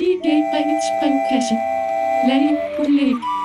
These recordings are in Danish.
DJ Brevits brevkasse. Lad Ulæg.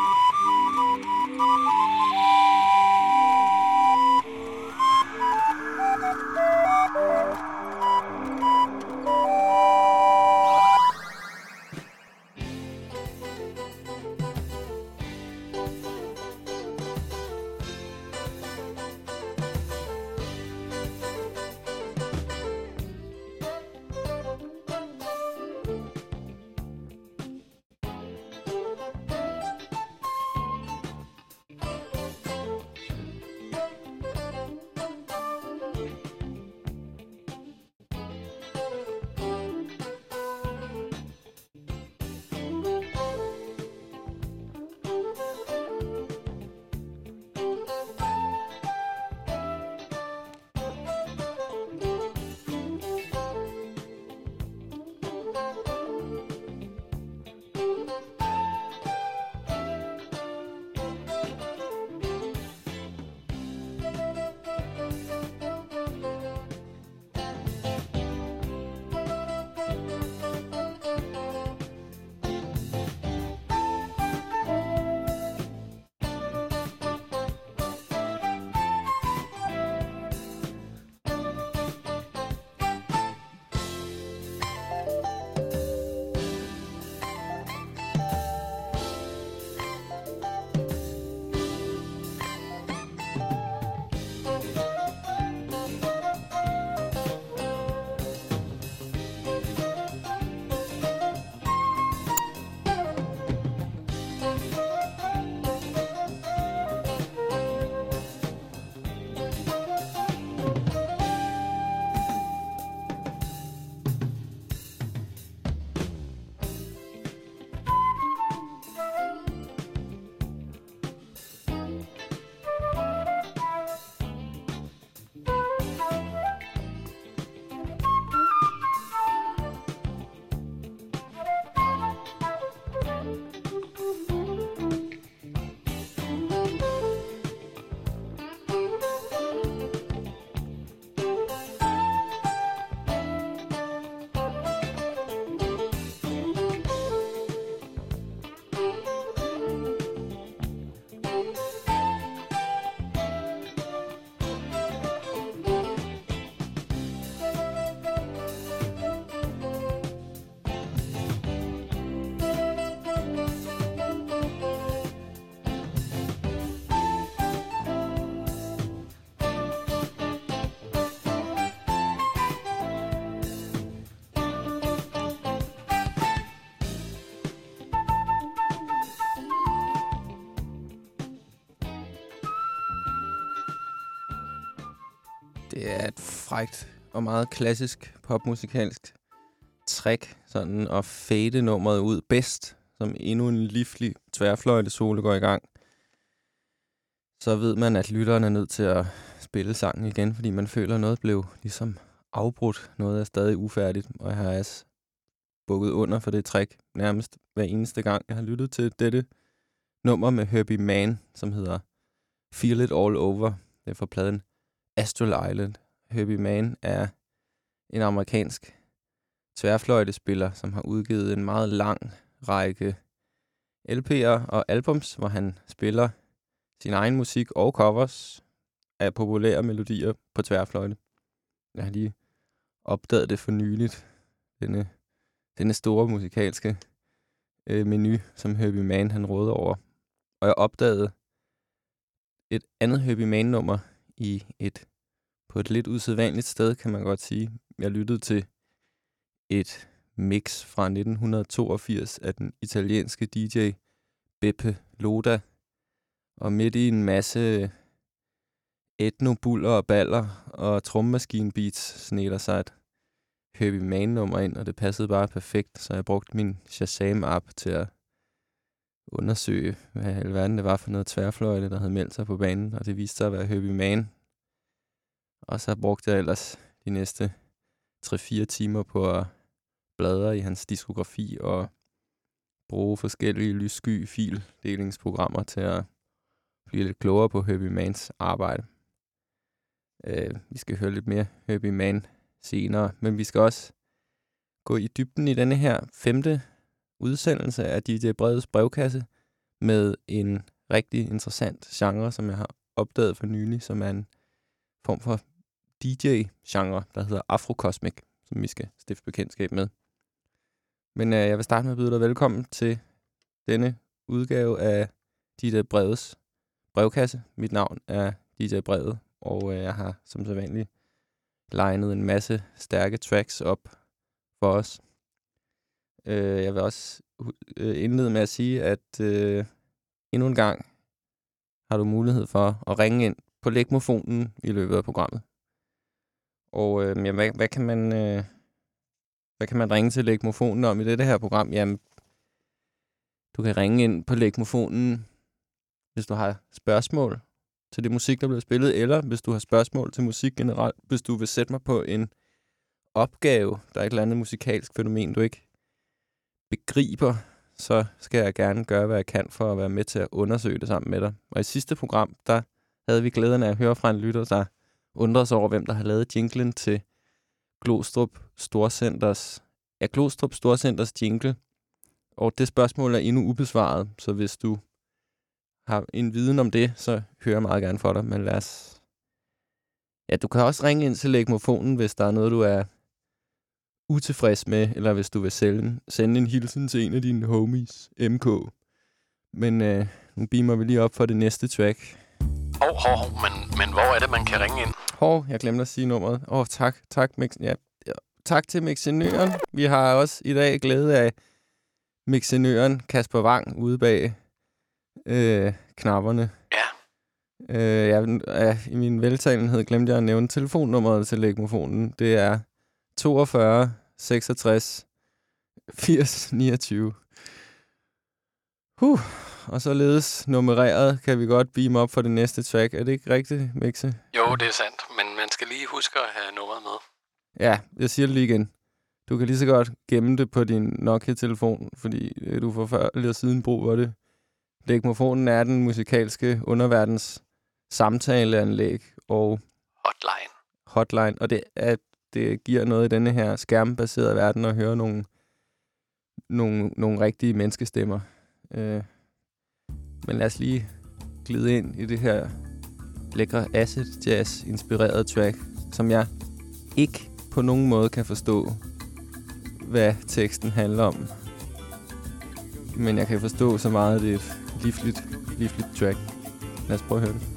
Det er et frægt og meget klassisk popmusikalsk trick, sådan at fade nummeret ud bedst, som endnu en livlig tværfløjte solo går i gang. Så ved man, at lytteren er nødt til at spille sangen igen, fordi man føler, at noget blev ligesom afbrudt. Noget er stadig ufærdigt, og jeg har altså bukket under for det trick nærmest hver eneste gang. Jeg har lyttet til dette nummer med Herbie Mann, som hedder Feel It All Over. Det er fra pladen Astral Island. Herbie Mann er en amerikansk tværfløjtespiller, som har udgivet en meget lang række LP'er og albums, hvor han spiller sin egen musik og covers af populære melodier på tværfløjte. Jeg har lige opdaget det for nyligt, denne, denne store musikalske øh, menu, som Herbie Mann han råder over. Og jeg opdagede et andet Herbie Mann-nummer i et på et lidt usædvanligt sted, kan man godt sige. Jeg lyttede til et mix fra 1982 af den italienske DJ Beppe Loda. Og midt i en masse etnobuller og baller og trommemaskinbeats sneler sig et Herbie Man-nummer ind, og det passede bare perfekt, så jeg brugte min Shazam-app til at undersøge, hvad i alverden det var for noget tværfløjte, der havde meldt sig på banen, og det viste sig at være Herbie Mann. Og så brugte jeg ellers de næste 3-4 timer på at bladre i hans diskografi og bruge forskellige lyssky fildelingsprogrammer til at blive lidt klogere på Herbie Mans arbejde. Uh, vi skal høre lidt mere Herbie Man senere, men vi skal også gå i dybden i denne her femte udsendelse af DJ Breds brevkasse med en rigtig interessant genre, som jeg har opdaget for nylig, som er en form for DJ-genre, der hedder Afrocosmic, som vi skal stifte bekendtskab med. Men øh, jeg vil starte med at byde dig velkommen til denne udgave af DJ Breds brevkasse. Mit navn er DJ Brede, og øh, jeg har som sædvanligt legnet en masse stærke tracks op for os. Øh, jeg vil også øh, indlede med at sige, at øh, endnu en gang har du mulighed for at ringe ind på lægmofonen i løbet af programmet. Og øh, jamen, hvad, hvad, kan man, øh, hvad kan man ringe til lægmofonen om i dette her program? Jamen, du kan ringe ind på lægmofonen, hvis du har spørgsmål til det musik, der bliver spillet, eller hvis du har spørgsmål til musik generelt, hvis du vil sætte mig på en opgave, der er et eller andet musikalsk fænomen, du ikke begriber, så skal jeg gerne gøre, hvad jeg kan for at være med til at undersøge det sammen med dig. Og i sidste program, der havde vi glæden af at høre fra en lytter, der undrede sig over, hvem der har lavet jinglen til Glostrup Storcenters, ja, Glostrup Storcenters jingle. Og det spørgsmål er endnu ubesvaret, så hvis du har en viden om det, så hører jeg meget gerne for dig. Men lad os... Ja, du kan også ringe ind til lægmofonen, hvis der er noget, du er utilfreds med, eller hvis du vil sende, sende en hilsen til en af dine homies, MK. Men øh, nu beamer vi lige op for det næste track. Hov, hov, hov, men, men hvor er det, man kan ringe ind? Hov, jeg glemte at sige nummeret. Åh, oh, tak, tak, mix, ja, tak til mixenøren. Vi har også i dag glæde af mixenøren Kasper Wang ude bag øh, knapperne. Ja. Øh, jeg, ja, I min veltalenhed glemte jeg at nævne telefonnummeret til legmofonen. Det er 42 66 80 29. Huh. Og således nummereret kan vi godt beam op for det næste track. Er det ikke rigtigt, Mixe? Jo, det er sandt, men man skal lige huske at have nummeret med. Ja, jeg siger det lige igen. Du kan lige så godt gemme det på din Nokia-telefon, fordi du får før eller siden brug for det. Legmofonen er den musikalske underverdens samtaleanlæg og Hotline. hotline, og det, er, det giver noget i denne her skærmbaserede verden at høre nogle, nogle, nogle rigtige menneskestemmer. Øh, men lad os lige glide ind i det her lækre acid jazz inspirerede track, som jeg ikke på nogen måde kan forstå, hvad teksten handler om. Men jeg kan forstå så meget, at det er et livligt, livligt track. Lad os prøve at høre det.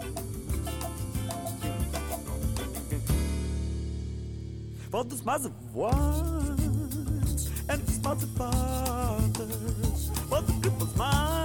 For the smiles of ones and the smiles of others. For the people's mind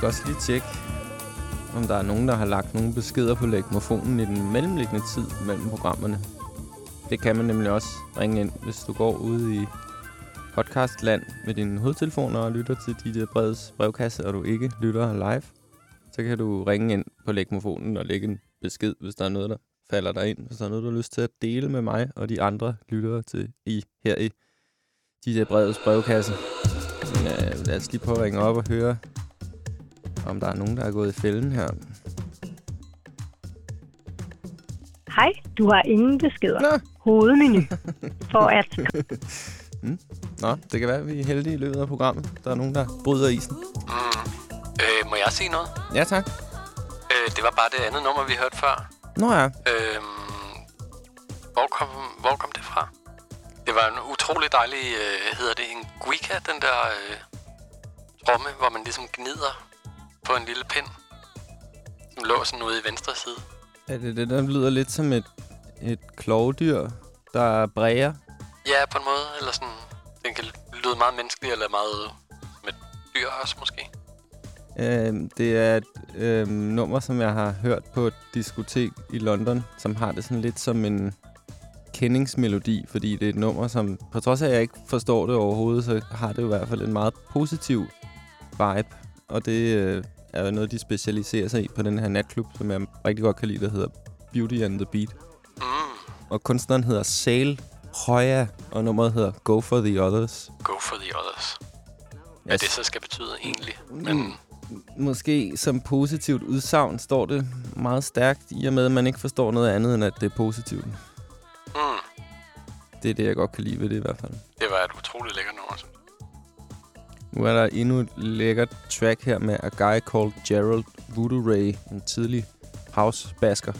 skal også lige tjekke, om der er nogen, der har lagt nogle beskeder på lægmofonen i den mellemliggende tid mellem programmerne. Det kan man nemlig også ringe ind, hvis du går ud i podcastland med dine hovedtelefoner og lytter til dit øh, breds brevkasse, og du ikke lytter live. Så kan du ringe ind på lægmofonen og lægge en besked, hvis der er noget, der falder dig ind. Hvis der er noget, du har lyst til at dele med mig og de andre lyttere til i her i dit øh, breds brevkasse. Men, øh, lad os lige prøve at ringe op og høre, om der er nogen, der er gået i fælden her. Hej, du har ingen beskeder. Nå. Hovedmenu. For at Nå, det kan være, at vi er heldige i løbet af programmet. Der er nogen, der bryder isen. Mm. Øh, må jeg sige noget? Ja, tak. Øh, det var bare det andet nummer, vi hørte før. Nå ja. Øhm, hvor, kom, hvor kom det fra? Det var en utrolig dejlig, øh, hedder det en guica, den der øh, tromme, hvor man ligesom gnider på en lille pind. Som lå sådan ude i venstre side. Er det det, der lyder lidt som et, et klovdyr, der bræger? Ja, på en måde. Eller sådan, den kan lyde meget menneskelig, eller meget som et dyr også måske. Øh, det er et øh, nummer, som jeg har hørt på et diskotek i London, som har det sådan lidt som en kendingsmelodi, fordi det er et nummer, som på trods af, at jeg ikke forstår det overhovedet, så har det i hvert fald en meget positiv vibe. Og det øh, er jo noget, de specialiserer sig i på den her natklub, som jeg rigtig godt kan lide, der hedder Beauty and the Beat. Mm, Og kunstneren hedder Sale Høja, og nummeret hedder Go for the Others. go for the others. Hvad Yes. det så skal betyde egentlig. Mm. Men Måske som positivt udsagn står det meget stærkt, i og med, at man ikke forstår noget andet, end at det er positivt. mm, Det er det, jeg godt kan lide ved det i hvert fald. det var et utroligt lækkert nummer. synes. Nu er der endnu et lækkert track her med A Guy Called Gerald Voodoo Ray, en tidlig house-basker.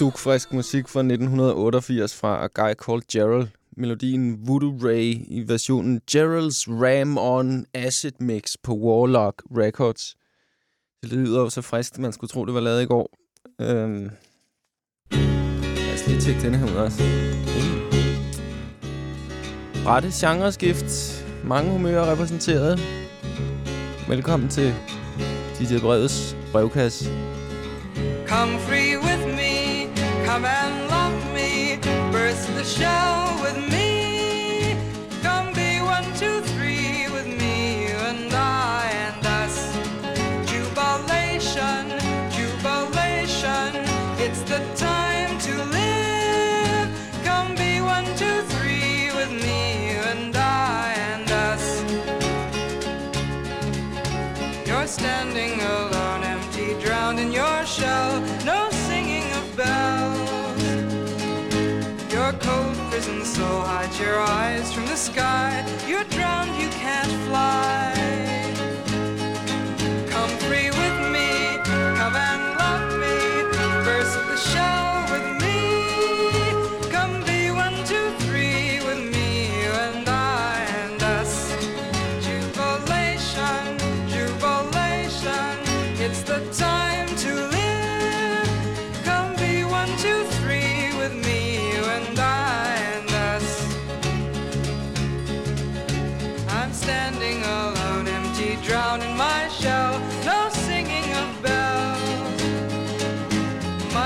Dukfrisk musik fra 1988 fra A Guy Called Gerald. Melodien Voodoo Ray i versionen Gerald's Ram on Acid Mix på Warlock Records. Det lyder jo så frisk, man skulle tro, det var lavet i går. Øhm. Lad os lige tjekke denne her ud også. Mm. Rette genreskift. Mange humører repræsenteret. Velkommen til DJ Breds brevkasse. Come free with come and love me, burst the shell with me. Come be one, two, three with me, you and I and us. Jubilation, jubilation, it's the time to live. Come be one, two, three with me, you and I and us. You're standing alone, empty, drowned in your shell. No singing of bells. Hides your eyes from the sky. You're drowned, you can't fly.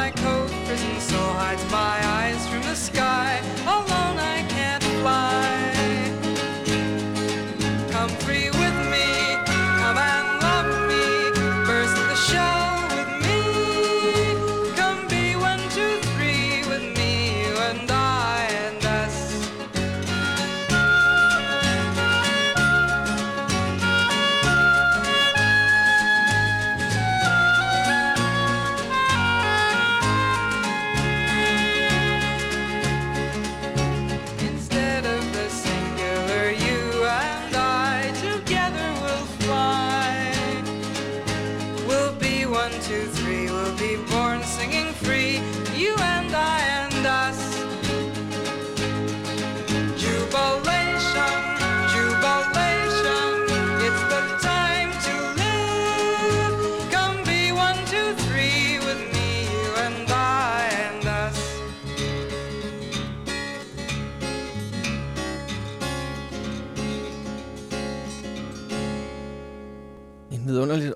My cold prison soul hides my eyes from the sky.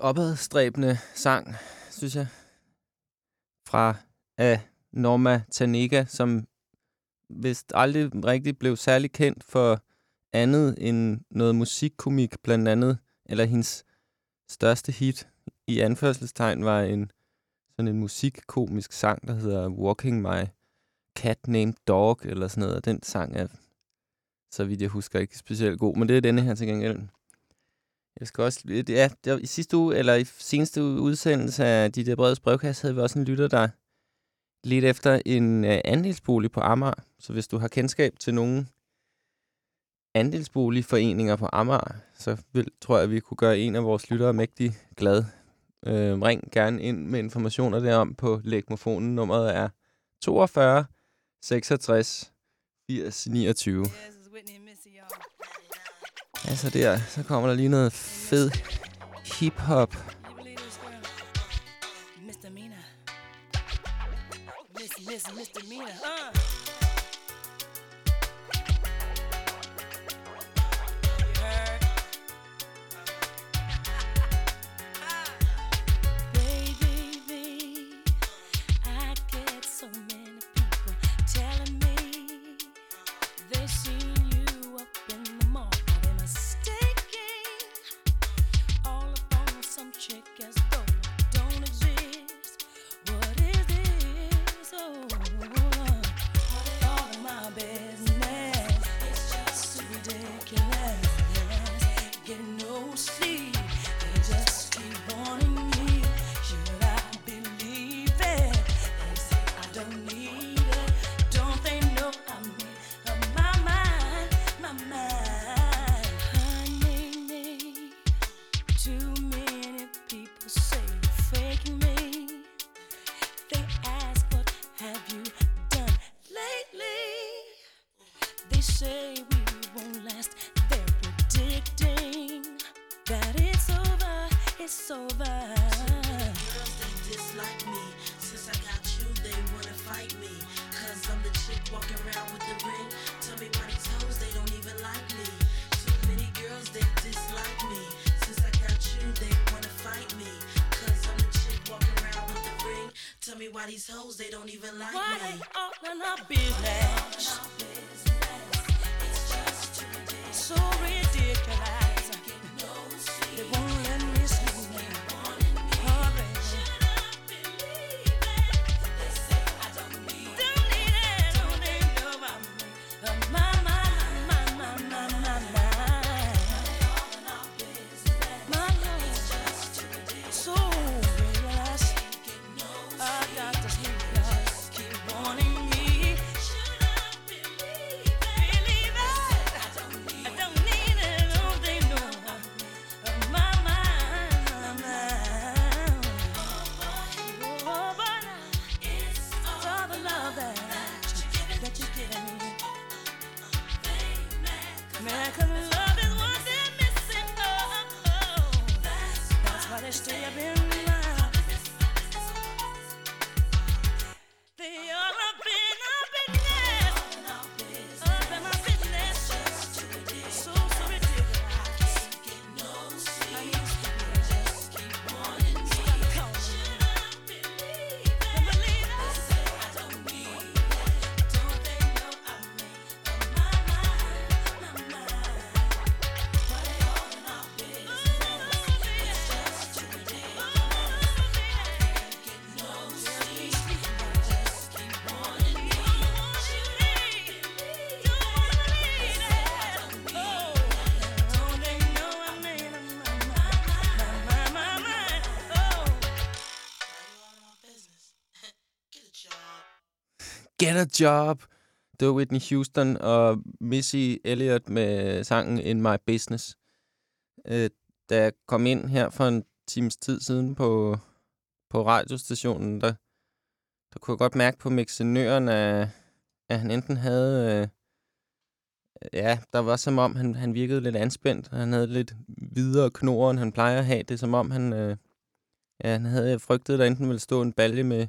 Opadstræbende sang, synes jeg. Fra af Norma Tanega, som vist aldrig rigtig blev særlig kendt for andet end noget musikkomik, blandt andet. Eller hendes største hit i anførselstegn var en sådan en musikkomisk sang, der hedder Walking My Cat Named Dog, eller sådan noget. Og den sang er, så vidt jeg husker, ikke specielt god. Men det er denne her til gengæld. Jeg skal også... Ja, det var i sidste uge, eller i seneste udsendelse af de der brede brevkasse, havde vi også en lytter, der lidt efter en øh, andelsbolig på Amager. Så hvis du har kendskab til nogen andelsboligforeninger på Amager, så vil, tror jeg, at vi kunne gøre en af vores lyttere mægtig glad. Øh, ring gerne ind med informationer derom på lægmofonen. Nummeret er 42 66 80 29. Yes, Altså der, så kommer der lige noget fed hip-hop. Misdemeanor. Miss, Mr. Mina, Uh. These hoes, they don't even like Why me. all in our business? A job! Det var Whitney Houston og Missy Elliott med sangen In My Business. Øh, da jeg kom ind her for en times tid siden på, på radiostationen, der, der kunne jeg godt mærke på mixenøren, at, at han enten havde... Øh, ja, der var som om, han, han virkede lidt anspændt. Han havde lidt videre knor, end han plejer at have. Det er som om, han... Øh, ja, han havde frygtet, at der enten ville stå en balje med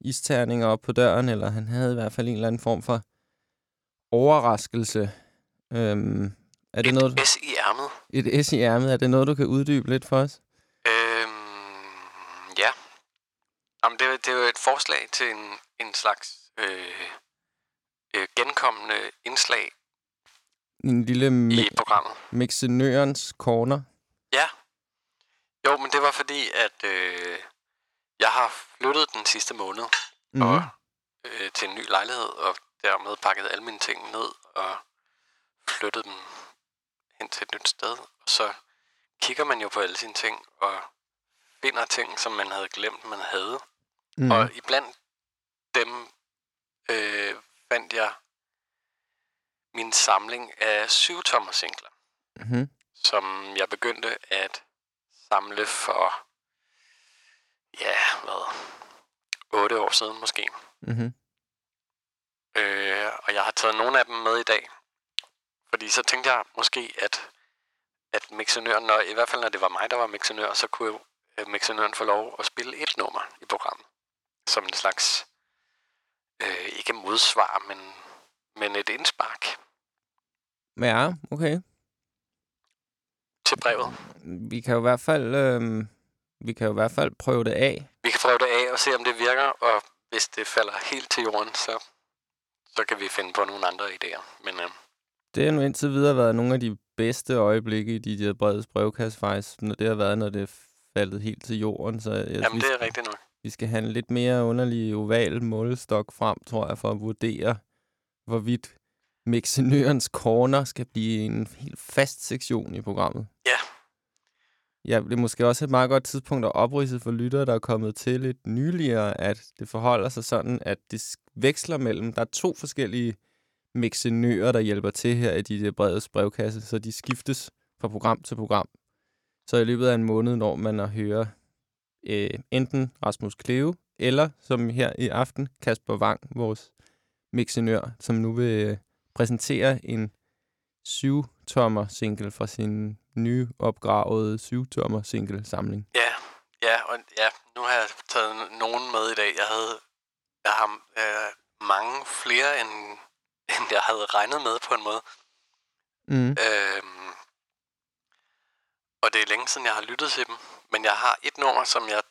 isterninger op på døren, eller han havde i hvert fald en eller anden form for overraskelse. Øhm, er det noget, S i ærmet. et S i ærmet? Er det noget, du kan uddybe lidt for os? Øhm, ja. Jamen, det, det er jo et forslag til en, en slags øh, øh, genkommende indslag En lille i programmet. mixenørens corner. Ja. Jo, men det var fordi, at øh, jeg har flyttet den sidste måned Mm. og, øh, til en ny lejlighed, og dermed pakket alle mine ting ned og flyttet dem hen til et nyt sted. Og så kigger man jo på alle sine ting og finder ting, som man havde glemt, man havde. Mm. Og iblandt dem øh, fandt jeg min samling af syvtommer singler, Mm-hmm. som jeg begyndte at samle for, ja, hvad, otte år siden måske. Mm-hmm. Øh, og jeg har taget nogle af dem med i dag. Fordi så tænkte jeg måske, at, at mixenøren, når, i hvert fald når det var mig, der var mixenør, så kunne øh, mixenøren få lov at spille et nummer i programmet. Som en slags, øh, ikke modsvar, men, men et indspark Ja, okay. til brevet. Vi kan jo i hvert fald, øh, vi kan jo i hvert fald prøve det af. Vi kan prøve det af og se, om det virker, og hvis det falder helt til jorden, så, så kan vi finde på nogle andre idéer. Men øh, Det har nu indtil videre været nogle af de bedste øjeblikke i de der brede brevkasse, faktisk, når det har været, når det er faldet helt til jorden. Så jeg, jamen, vi, det er rigtigt nok. vi skal have en lidt mere underlig oval målestok frem, tror jeg, for at vurdere, hvorvidt mixenørens corner skal blive en helt fast sektion i programmet. Ja. Ja, det er måske også et meget godt tidspunkt at oprise for lyttere, der er kommet til lidt nyligere, at det forholder sig sådan, at det veksler mellem, der er to forskellige mixenører, der hjælper til her i de der brede brevkasse, så de skiftes fra program til program. Så i løbet af en måned når man at høre øh, enten Rasmus Kleve, eller som her i aften, Kasper Wang, vores mixenør, som nu vil øh, præsentere en syv-tommer single fra sin nyopgravede syvtommer single samling. Ja, ja, og ja, nu har jeg taget nogen med i dag. Jeg havde jeg har øh, mange flere, end, end jeg havde regnet med på en måde. Mm. Øhm, og det er længe siden, jeg har lyttet til dem. Men jeg har et nummer, som jeg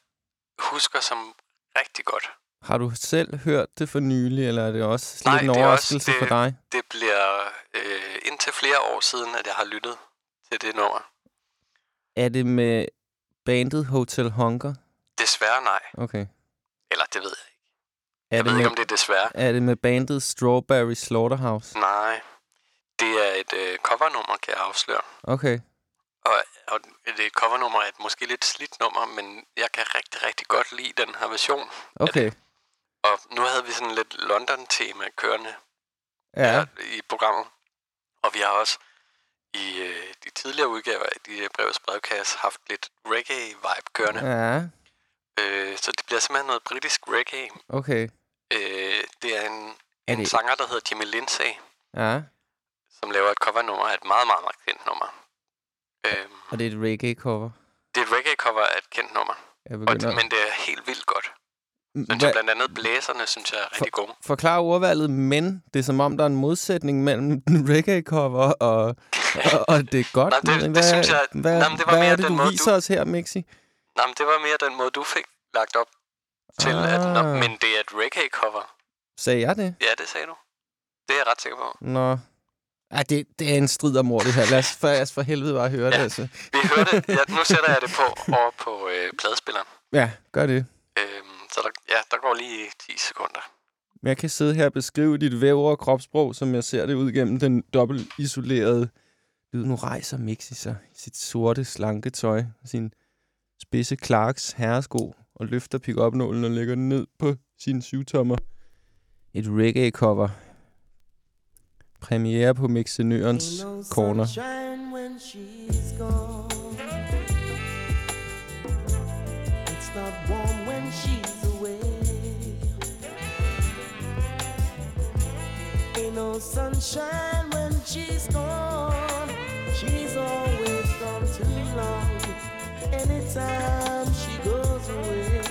husker som rigtig godt. Har du selv hørt det for nylig, eller er det også Nej, en det er også- overraskelse det- for dig? Det bliver øh, indtil flere år siden, at jeg har lyttet til det nummer. Er det med bandet Hotel Hunger? Desværre nej. Okay. Eller det ved jeg ikke. Er Jeg det, ved med, ikke, om det er desværre. er det med bandet Strawberry Slaughterhouse? Nej. Det er et øh, covernummer, kan jeg afsløre. Okay. Og, og det er et covernummer af et måske lidt slidt nummer, men jeg kan rigtig, rigtig godt lide den her version. Okay. Og nu havde vi sådan lidt London-tema kørende Ja. her i programmet. Og vi har også i øh, de tidligere udgaver af de brevets brevkasse haft lidt reggae-vibe kørende. Ja. Øh, så det bliver simpelthen noget britisk reggae. Okay. Øh, det er en, Er en det- sanger, der hedder Jimmy Lindsay, Ja. som laver et covernummer af et meget, meget, meget kendt nummer. Øhm, Og det er et reggae-cover. det er et reggae-cover af et kendt nummer, og, begynder... men det er helt vildt godt. Jeg, blandt andet blæserne, synes jeg er rigtig gode. Forklar ordvalget, men det er som om, der er en modsætning mellem reggae-cover og, og, og det er godt. Nej, det- det hvad, synes jeg- hvad, nej, det var hvad mere er det, den du måde, viser du- os her, Mixi? Nej, men det var mere den måde, du fik lagt op til, ah. at, nå, Ah. men det er et reggae-cover. Sagde jeg det? Ja, det sagde du. Det er jeg ret sikker på. Nå. Ja, det, det er en strid om ord, det her. Lad os for, lad os for helvede bare høre det, altså. Vi hørte, ja, nu sætter jeg det på over på øh, pladespilleren. Ja, gør det. Så der, ja, der går lige 10 sekunder. Men jeg kan sidde her og beskrive dit vævre kropssprog, som jeg ser det ud gennem den dobbelt isolerede lyd. Nu rejser Mixi sig i sit sorte, slanke tøj, sin spidse Clarks herresko, og løfter pick up nålen og lægger den ned på sin syvtommer. Et reggae-cover. Premiere på Mixenørens Corner. Sunshine when she's gone. It's not warm when she's no sunshine when she's gone. She's always gone too long. Anytime she goes away.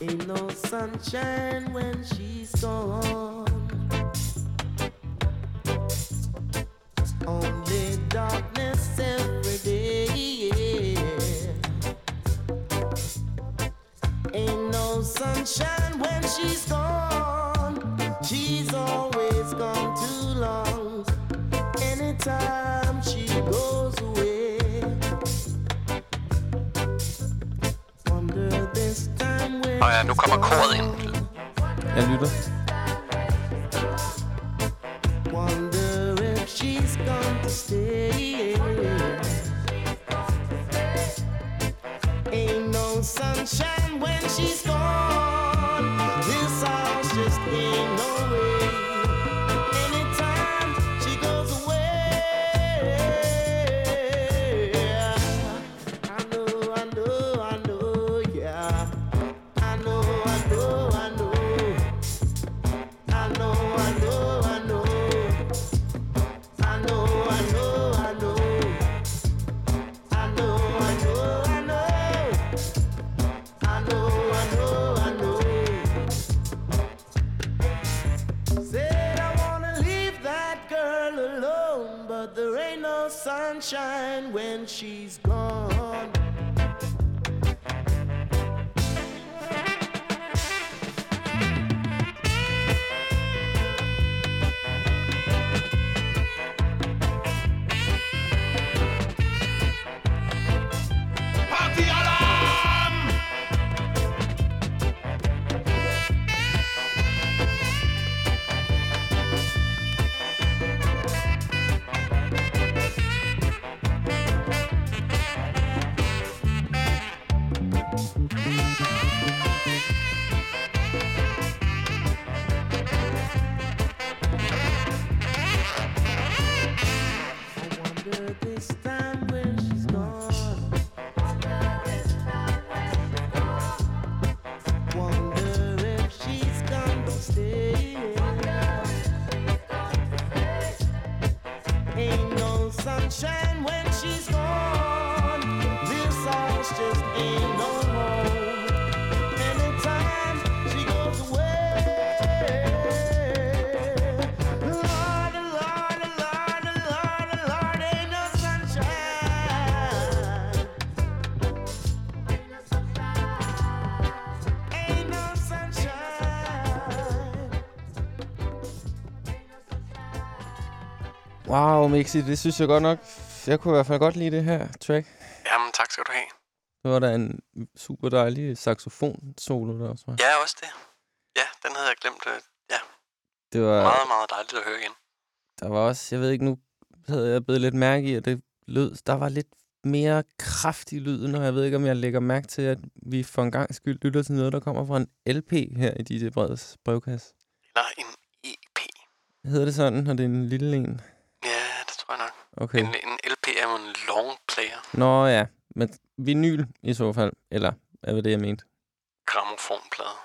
Ain't no sunshine when she's gone. Only darkness every day. Ain't no sunshine when she's gone. She's always gone too long. Anytime she goes away. Wonder this time when Og ja, nu kommer koret ind. Jeg lytter. Wonder if she's gone to stay. Sunshine when she's gone. Sunshine when she's gone. Mixi, det synes jeg godt nok... Jeg kunne i hvert fald godt lide det her track. Jamen, tak skal du have. Det var der en super dejlig saxofon-solo der også var. Ja, også det. Ja, den havde jeg glemt. øh, Ja, Det var, meget, meget dejligt at høre igen. der var også, jeg ved ikke, nu havde jeg blevet lidt mærke i, at det lød, der var lidt mere kraftig lyd, og jeg ved ikke, om jeg lægger mærke til, at vi for en gang skyld lytter til noget, der kommer fra en LP her i DJ Breds brevkasse. Eller en EP. Hedder det sådan, når det er en lille en? Ja, det tror jeg nok. Okay. En, en LP er jo en long player. Nå ja, men vinyl i så fald. Eller, hvad var det, jeg mente? Gramofonplade.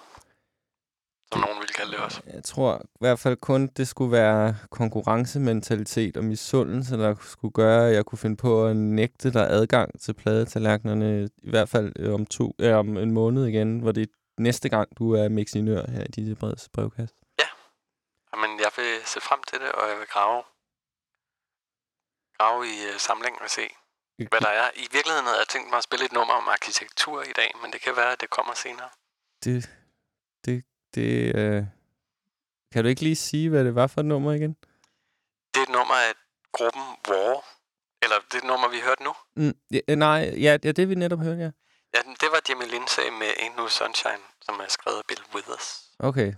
Som nogen ville kalde det også. Jeg tror i hvert fald kun, det skulle være konkurrencementalitet og misundelse, der skulle gøre, at jeg kunne finde på at nægte dig adgang til pladetallerkenerne, i hvert fald øh, om, to, øh, om en måned igen, hvor det er næste gang, du er mixinør her i dit brevkast. Men jeg vil se frem til det, og jeg vil grave, grave i uh, samlingen og se, hvad der er. I virkeligheden havde jeg tænkt mig at spille et nummer om arkitektur i dag, men det kan være, at det kommer senere. Det, det, det, øh... Kan du ikke lige sige, hvad det var for et nummer igen? Det er et nummer af gruppen War. Eller det er et nummer, vi hørte nu. Mm, ja, øh, nej, ja, det er det, vi netop hørte, ja. Ja, det var Jimmy Lindsay med Ain't No Sunshine, som er skrevet af Bill Withers. Okay,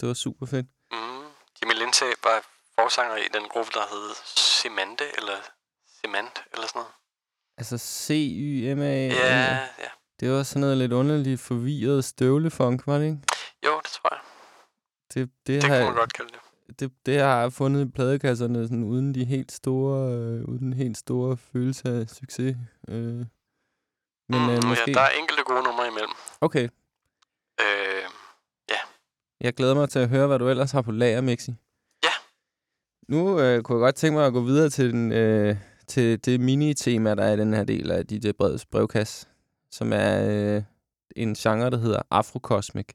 det var super fedt. Mm. Jimmy Lindsay var forsanger i den gruppe, der hed Cemante, eller Cement, eller sådan noget. Altså C-Y-M-A... Ja, ja. Det var sådan noget lidt underligt forvirret støvlefunk, var det ikke? Jo, det tror jeg. Det, det, Det har, kunne man godt kalde det. det, det har jeg fundet i pladekasserne, sådan, uden de helt store, øh, uden den helt store følelse af succes. Øh. Men Mm, øh, måske... Ja, der er enkelte gode numre imellem. Okay, Øh, jeg glæder mig til at høre, hvad du ellers har på lager, Mixi. Nu øh, kunne jeg godt tænke mig at gå videre til, den, øh, til det mini-tema, der er i den her del af DJ Breds brevkasse, som er øh, en genre, der hedder Afrokosmik.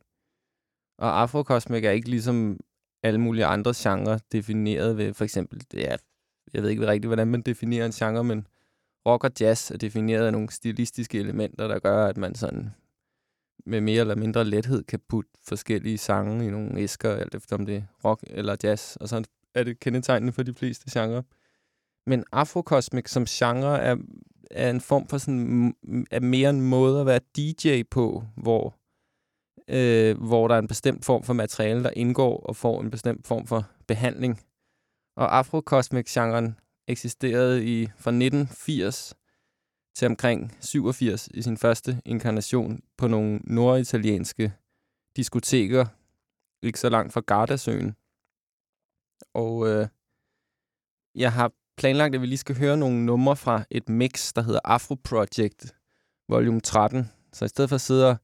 Og Afrokosmik er ikke ligesom alle mulige andre genrer defineret ved, for eksempel, det jeg ved ikke rigtigt, hvordan man definerer en genre, men rock og jazz er defineret af nogle stilistiske elementer, der gør, at man sådan med mere eller mindre lethed kan putte forskellige sange i nogle æsker, alt efter om det er rock eller jazz, og så er det kendetegnende for de fleste genrer. Men Afrokosmik som genre er, er en form for sådan, er mere en måde at være DJ på, hvor, øh, hvor der er en bestemt form for materiale, der indgår og får en bestemt form for behandling. Og Afrokosmik-genren eksisterede i fra 1980 til omkring 87 i sin første inkarnation på nogle norditalienske diskoteker, ikke så langt fra Gardasøen. Og øh, jeg har planlagt, at vi lige skal høre nogle numre fra et mix, der hedder Afro Project, volume 13. Så i stedet for at sidde og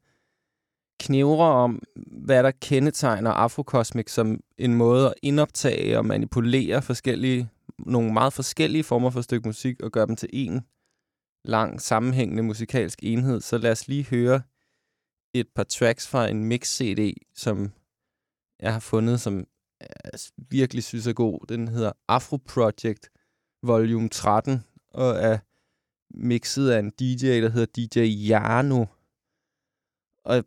knævre om, hvad der kendetegner Afrokosmik som en måde at indoptage og manipulere forskellige, nogle meget forskellige former for stykke musik og gøre dem til en lang, sammenhængende musikalsk enhed, så lad os lige høre et par tracks fra en mix-CD, som jeg har fundet, som virkelig synes er god. Den hedder Afro Project Volume 13, og er mixet af en DJ, der hedder DJ Jarno. Og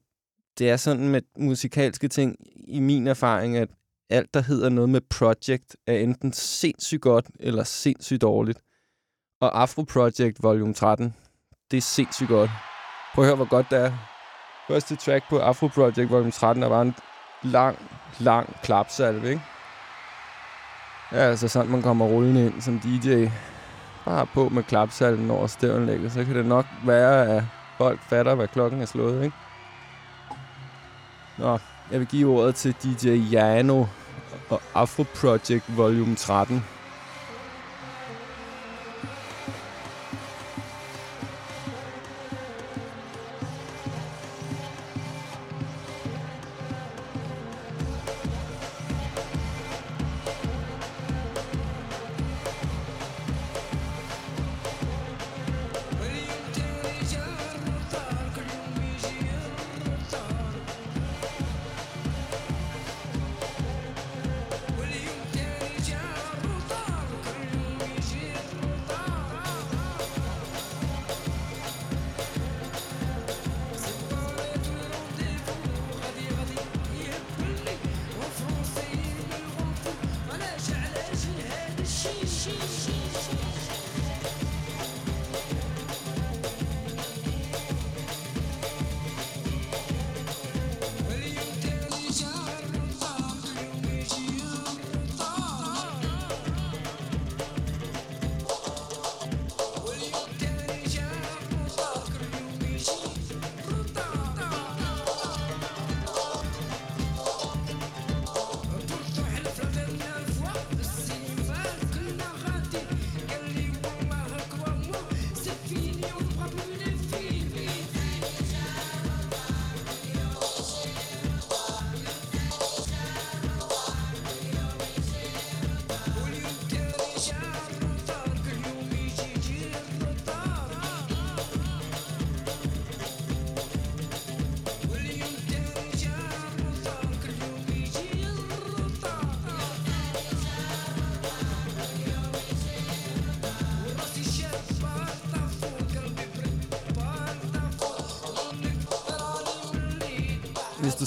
det er sådan med musikalske ting, i min erfaring, at alt, der hedder noget med project, er enten sindssygt godt eller sindssygt dårligt. Og Afro Project Volume 13, det er sindssygt godt. Prøv at høre, hvor godt det er. Første track på Afro Project Volume 13 er bare en lang, lang klapsalve, ikke? Ja, altså sådan, man kommer rullende ind som DJ. Bare på med klapsalven over stævnlægget, så kan det nok være, at folk fatter, hvad klokken er slået, ikke? Nå, jeg vil give ordet til DJ Jano og Afro Project Volume 13.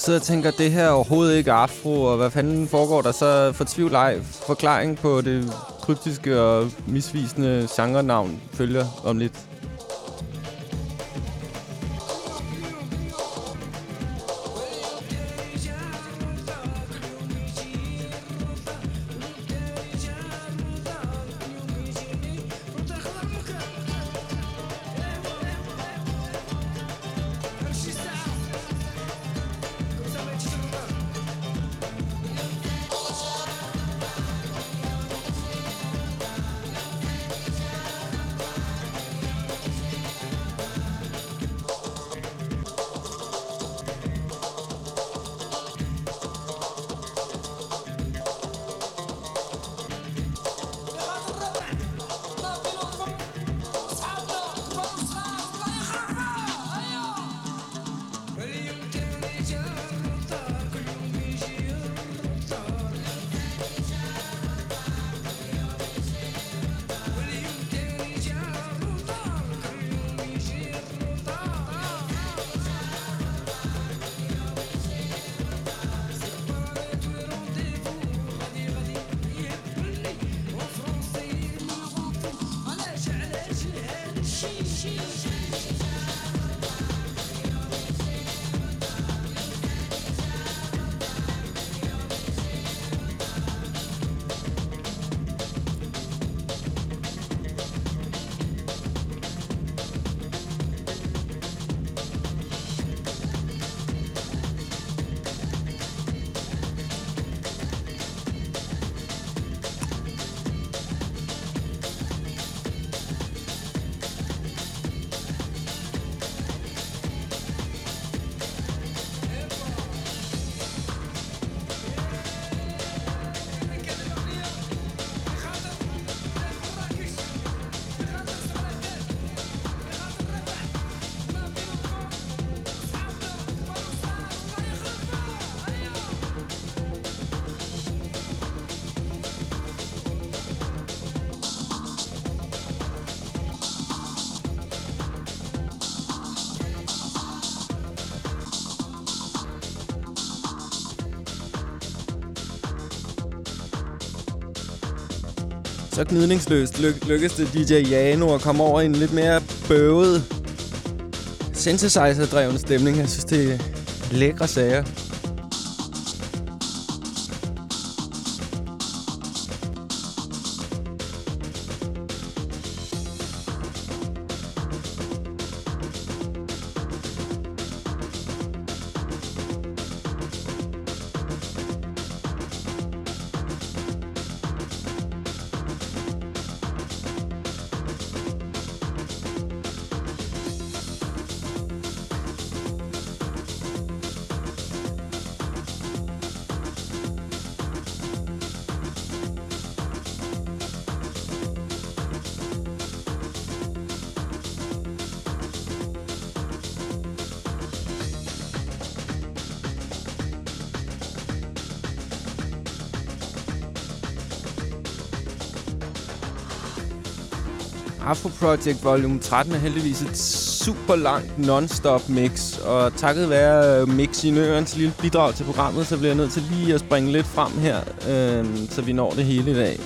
sidder og tænker, det her er overhovedet ikke afro, og hvad fanden foregår der, så fortvivl ej. Forklaring på det kryptiske og misvisende genrenavn følger om lidt. Så gnidningsløst lyk lykkedes det DJ Jano at komme over i en lidt mere bøvet synthesizer-dreven stemning. Jeg synes, det er lækre sager. Project Volume 13 er heldigvis et super langt non-stop mix, og takket være øh, mixinørens lille bidrag til programmet, så bliver jeg nødt til lige at springe lidt frem her, øh, så vi når det hele i dag.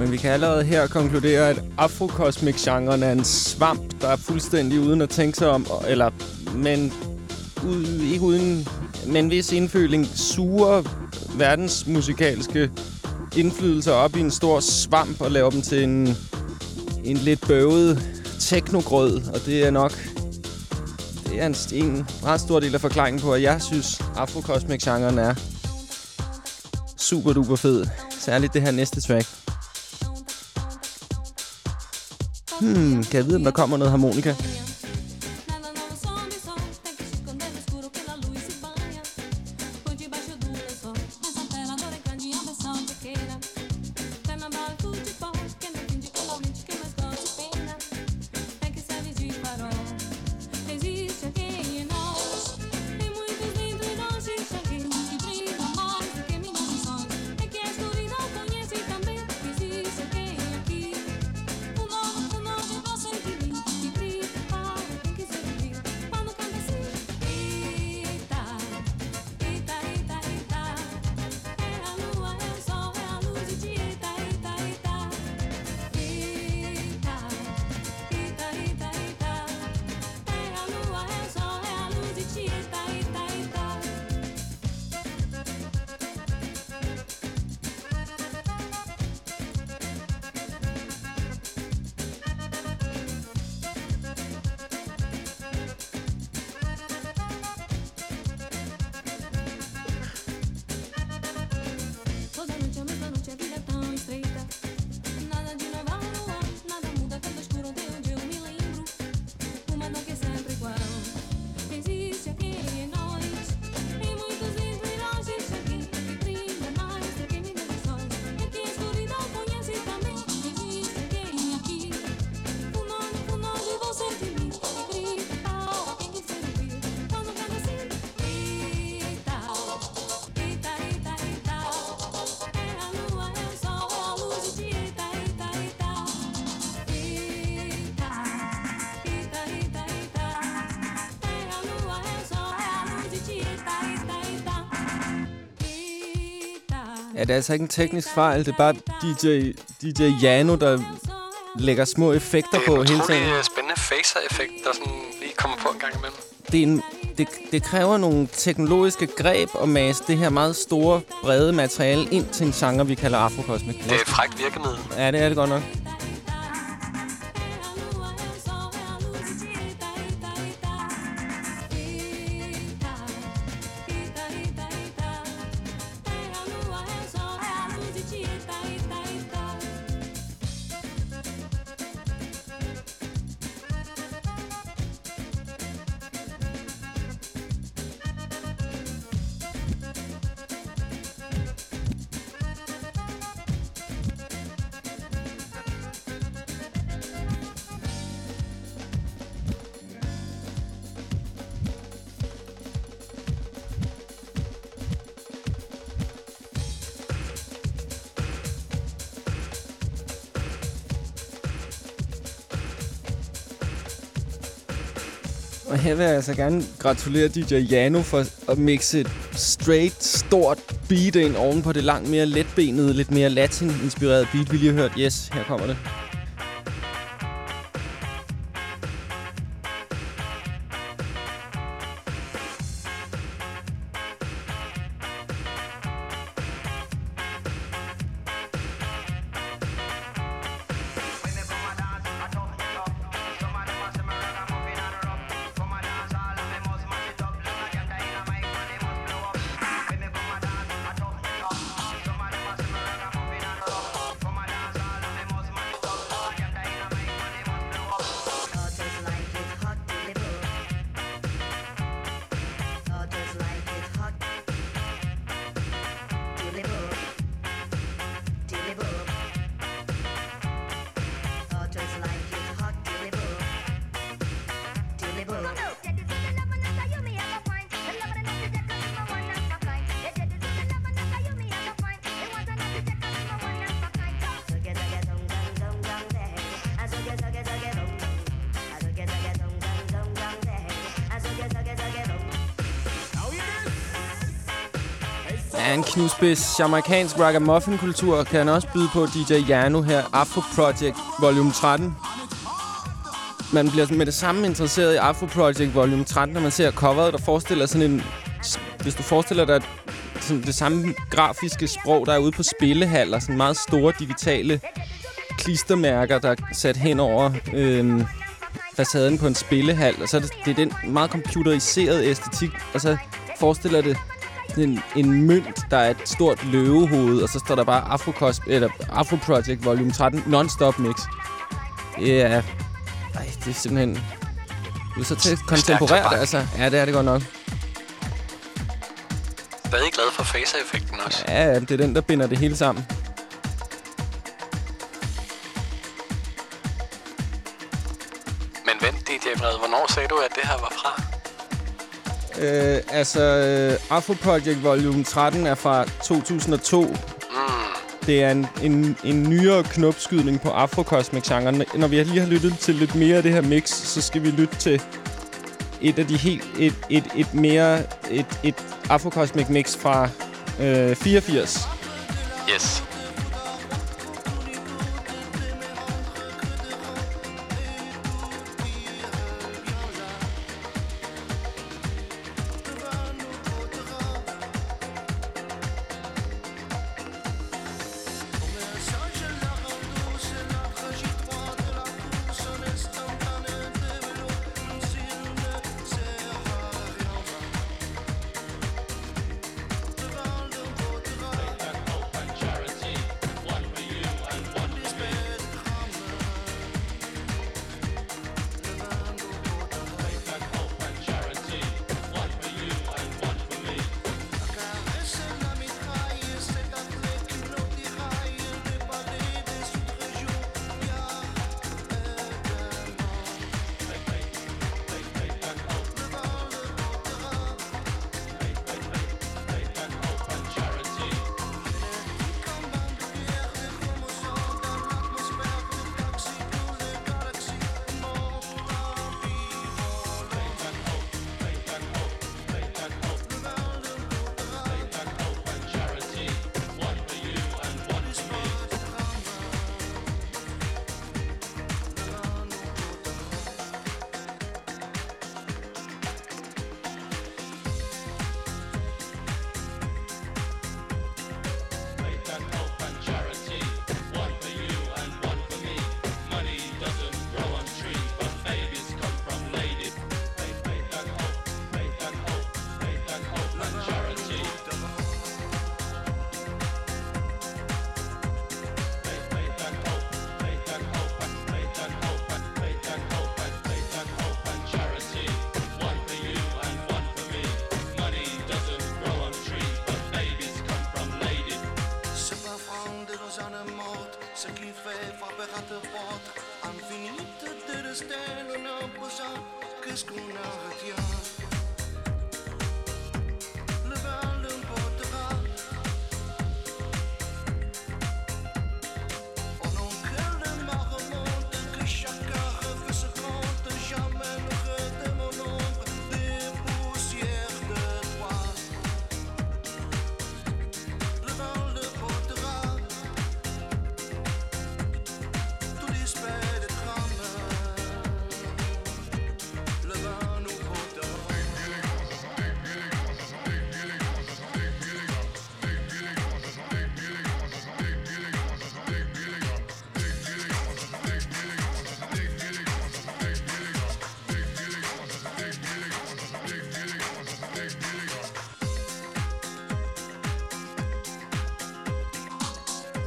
Men vi kan allerede her konkludere, at afrokosmik-genren er en svamp, der er fuldstændig uden at tænke sig om, eller, men ud, ikke uden, men hvis indføling, suger verdens musikalske indflydelser op i en stor svamp og laver dem til en en lidt bøvet teknogrød, og det er nok det er en, en ret stor del af forklaringen på, at jeg synes, afrokosmik-genren er super duper fed. Særligt det her næste track. Hmm, kan jeg vide, om der kommer noget harmonika? Det er altså ikke en teknisk fejl. Det er bare DJ, DJ Jano, der lægger små effekter Det på er en hele utrolig tiden. øh, spændende phaser-effekt, der sådan lige kommer på en gang imellem. Det, er en, det, det kræver nogle teknologiske greb at mase det her meget store, brede materiale ind til en genre, vi kalder afrokosmik. Det er et frækt virkemiddel. Ja, det er det godt nok. Og her vil jeg altså gerne gratulere DJ Jano for at mixe et straight, stort beat ind oven på det langt mere letbenede, lidt mere latin-inspirerede beat, vi lige har hørt. Yes, her kommer det. Er jamaikansk ragamuffin-kultur, kan han også byde på DJ Jano her, Afro Project Volume 13. Man bliver med det samme interesseret i Afro Project Volume 13, når man ser coveret, der forestiller sådan en... Hvis du forestiller dig sådan det samme grafiske sprog, der er ude på spillehaller, sådan meget store digitale klistermærker, der er sat hen over øh, facaden på en spillehal. Og så er det, det er den meget computeriserede æstetik, og så forestiller det en, en mønt, der er et stort løvehoved, og så står der bare Afrocosp, eller Afro Project Volume 13 non-stop mix. Ja, ej, det er simpelthen... Det er så til kontemporært, altså. Ja, det er det godt nok. Stadig glad for phaser-effekten også. Ja, det er den, der binder det hele sammen. Øh, altså, øh, Afro Project Volume 13 er fra 2002. Mm. Det er en, en, en nyere knopskydning på Afrocosmic-genren. Når vi lige har lyttet til lidt mere af det her mix, så skal vi lytte til et af de helt... Et, et, et mere... Et, et Afrocosmic mix fra øh, 84. Yes.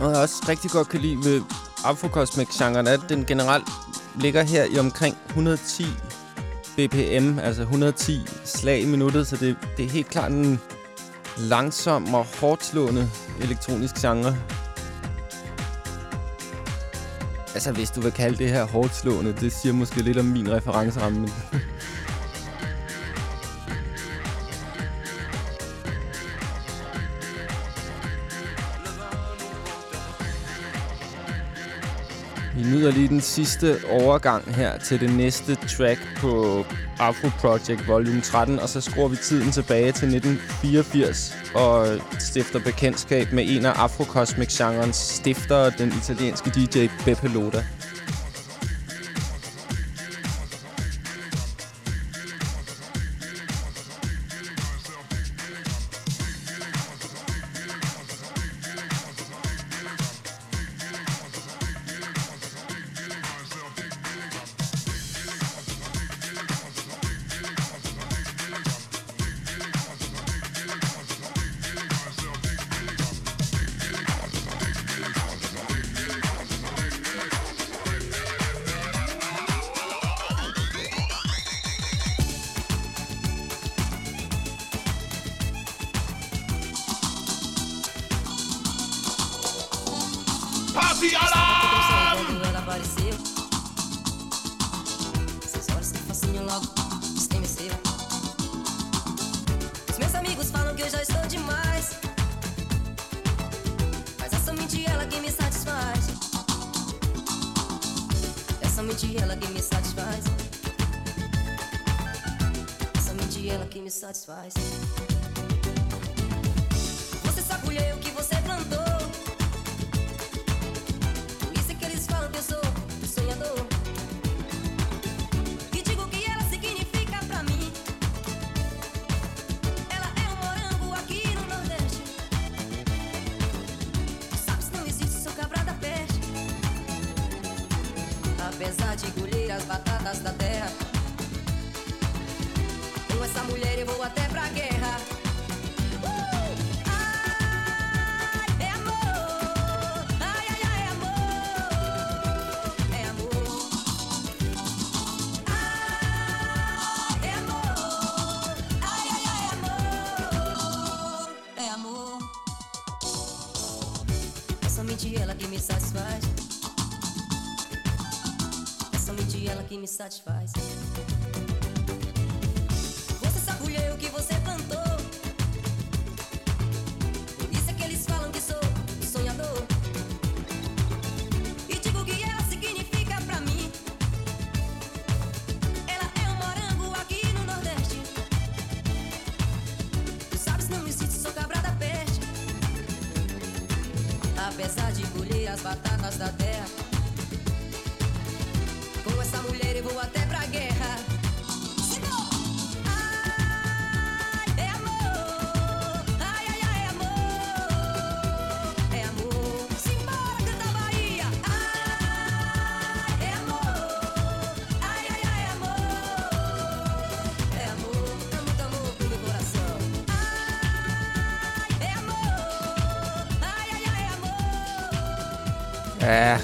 Noget, jeg også rigtig godt kan lide ved afrokosmik-genren, er, at den generelt ligger her i omkring 110 BPM, altså 110 slag i minuttet, så det, det er helt klart en langsom og hårdt slående elektronisk genre. Altså, hvis du vil kalde det her hårdt slående, det siger måske lidt om min referenceramme, men smider lige den sidste overgang her til det næste track på Afro Project Volume 13, og så skruer vi tiden tilbage til 1984 og stifter bekendtskab med en af afrokosmik-genrens stiftere, den italienske DJ Beppe Loda.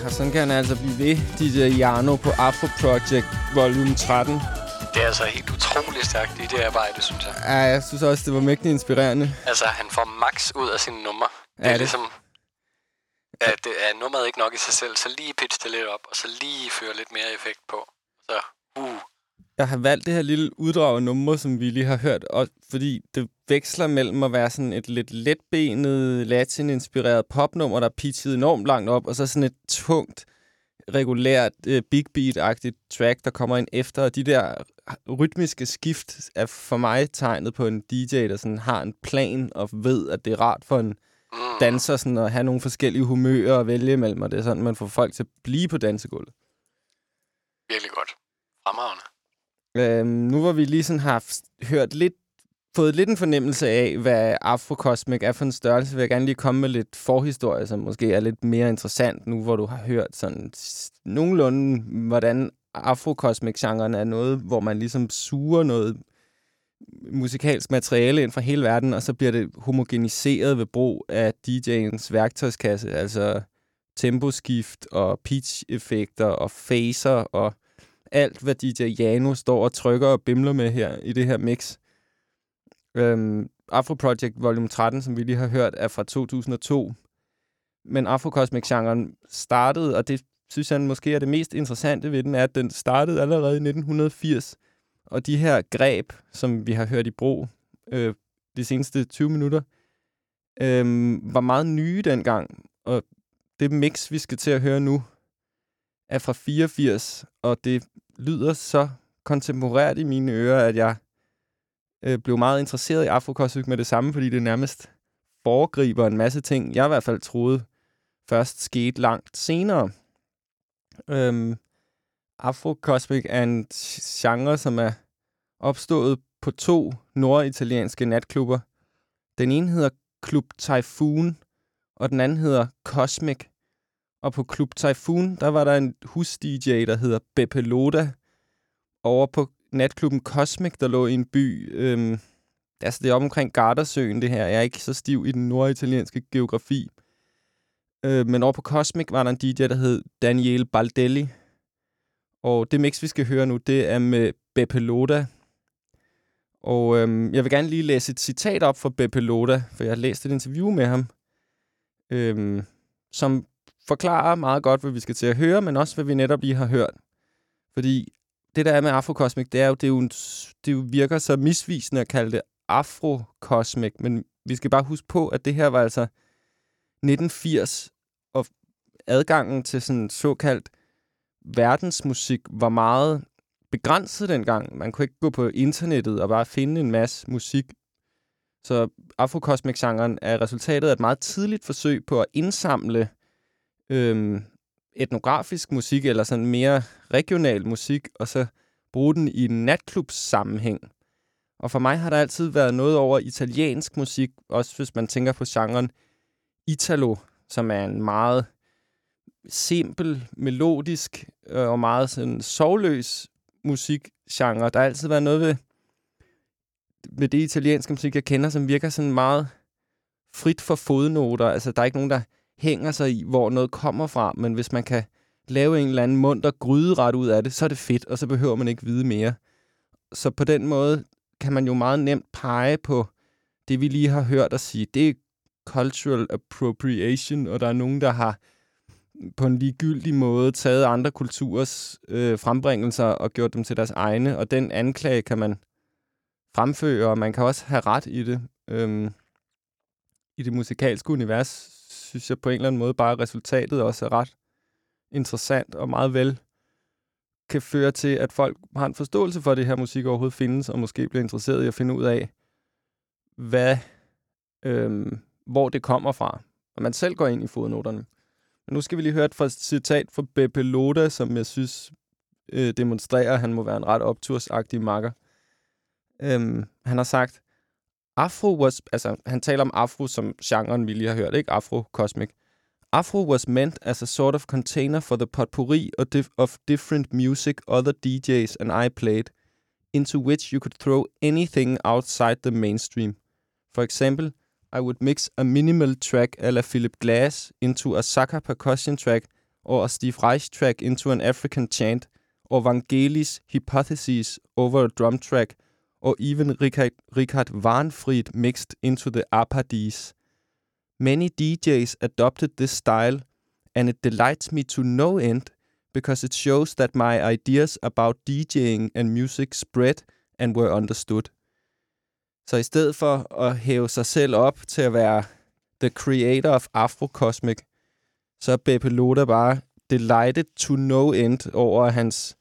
Og sådan kan han altså blive ved, DJ Jarno på Afro Project volume 13. Det er altså helt utroligt stærkt i det arbejde, synes jeg. Ja, jeg synes også, det var mægtig inspirerende. Altså, han får max ud af sine numre. Det Ja, er det- ligesom... At det er nummeret ikke nok i sig selv, så lige pitch det lidt op, og så lige føre lidt mere effekt på. Jeg har valgt det her lille uddrag af numre, som vi lige har hørt, og fordi det veksler mellem at være sådan et lidt letbenet, latin-inspireret popnummer, der er pitchet enormt langt op, og så sådan et tungt, regulært, uh, big beat-agtigt track, der kommer ind efter. Og de der rytmiske skift er for mig tegnet på en DJ, der sådan har en plan og ved, at det er rart for en danser sådan at have nogle forskellige humører at vælge imellem, og det er sådan, man får folk til at blive på dansegulvet. virkelig godt. Fremragende. Øhm, nu hvor vi lige sådan har hørt lidt, fået lidt en fornemmelse af, hvad Afrocosmic er for en størrelse, vil jeg gerne lige komme med lidt forhistorie, som måske er lidt mere interessant nu, hvor du har hørt sådan nogenlunde, hvordan Afrocosmic-genren er noget, hvor man ligesom suger noget musikalsk materiale ind fra hele verden, og så bliver det homogeniseret ved brug af DJ'ens værktøjskasse, altså temposkift og pitch-effekter og phaser og alt, hvad DJ Jano står og trykker og bimler med her i det her mix. Øhm, Afro Project Volume 13, som vi lige har hørt, er fra 2002. Men afrokosmik-genren startede, og det synes jeg måske er det mest interessante ved den, er, at den startede allerede i 1980. Og de her greb, som vi har hørt i brug øh, de seneste 20 minutter, øh, var meget nye dengang. Og det mix, vi skal til at høre nu, er fra 84, og det lyder så kontemporært i mine ører, at jeg øh, blev meget interesseret i afrokosmik med det samme, fordi det nærmest foregriber en masse ting, jeg i hvert fald troede først skete langt senere. Øhm, afrokosmik er en genre, som er opstået på to norditalienske natklubber. Den ene hedder Club Typhoon, og den anden hedder Cosmic. Og på Klub Typhoon, der var der en hus-DJ, der hedder Beppe Loda. Over på natklubben Cosmic, der lå i en by... Øhm, altså, det er op omkring Gardasøen, det her. Jeg er ikke så stiv i den norditalienske geografi. Øh, men over på Cosmic var der en DJ, der hed Daniel Baldelli. Og det mix, vi skal høre nu, det er med Beppe Loda. Og øhm, jeg vil gerne lige læse et citat op fra Beppe Loda, for jeg har læst et interview med ham, øhm, som forklarer meget godt, hvad vi skal til at høre, men også, hvad vi netop lige har hørt. Fordi det, der er med Afrocosmic, det er jo, det, er jo en, det jo virker så misvisende at kalde det Afrocosmic, men vi skal bare huske på, at det her var altså 1980, og adgangen til sådan såkaldt verdensmusik var meget begrænset dengang. Man kunne ikke gå på internettet og bare finde en masse musik. Så afrokosmik-genren er resultatet af et meget tidligt forsøg på at indsamle øhm, etnografisk musik, eller sådan mere regional musik, og så bruge den i en natklubssammenhæng. Og for mig har der altid været noget over italiensk musik, også hvis man tænker på genren Italo, som er en meget simpel, melodisk øh, og meget sådan sovløs musikgenre. Der har altid været noget ved, ved det italienske musik, jeg kender, som virker sådan meget frit for fodnoter. Altså, der er ikke nogen, der hænger sig i, hvor noget kommer fra, men hvis man kan lave en eller anden munter gryderet ud af det, så er det fedt, og så behøver man ikke vide mere. Så på den måde kan man jo meget nemt pege på det, vi lige har hørt og sige, det er cultural appropriation, og der er nogen, der har på en ligegyldig måde taget andre kulturers øh, frembringelser og gjort dem til deres egne, og den anklage kan man fremføre, og man kan også have ret i det. Øhm, I det musikalske univers synes jeg på en eller anden måde bare, at resultatet også er ret interessant og meget vel kan føre til, at folk har en forståelse for, at det her musik overhovedet findes, og måske bliver interesseret i at finde ud af, hvad, øhm, hvor det kommer fra. Og man selv går ind i fodnoterne. Men nu skal vi lige høre et fra- citat fra Beppe Loda, som jeg synes øh, demonstrerer, at han må være en ret optursagtig makker. Øhm, han har sagt, Afro was, altså han taler om afro som genren, vi lige har hørt, ikke? Afro-cosmic. Afro was meant as a sort of container for the potpourri of, of different music other DJs and I played, into which you could throw anything outside the mainstream. For example, I would mix a minimal track a la Philip Glass into a Saka percussion track, or a Steve Reich track into an African chant, or Vangelis Hypotheses over a drum track, or even Richard, Richard Warnfried mixed into the Apades. Many DJs adopted this style, and it delights me to no end because it shows that my ideas about DJing and music spread and were understood. Så i stedet for at hæve sig selv op til at være the creator of Afrocosmic, så er Beppe Loda bare delighted to no end over hans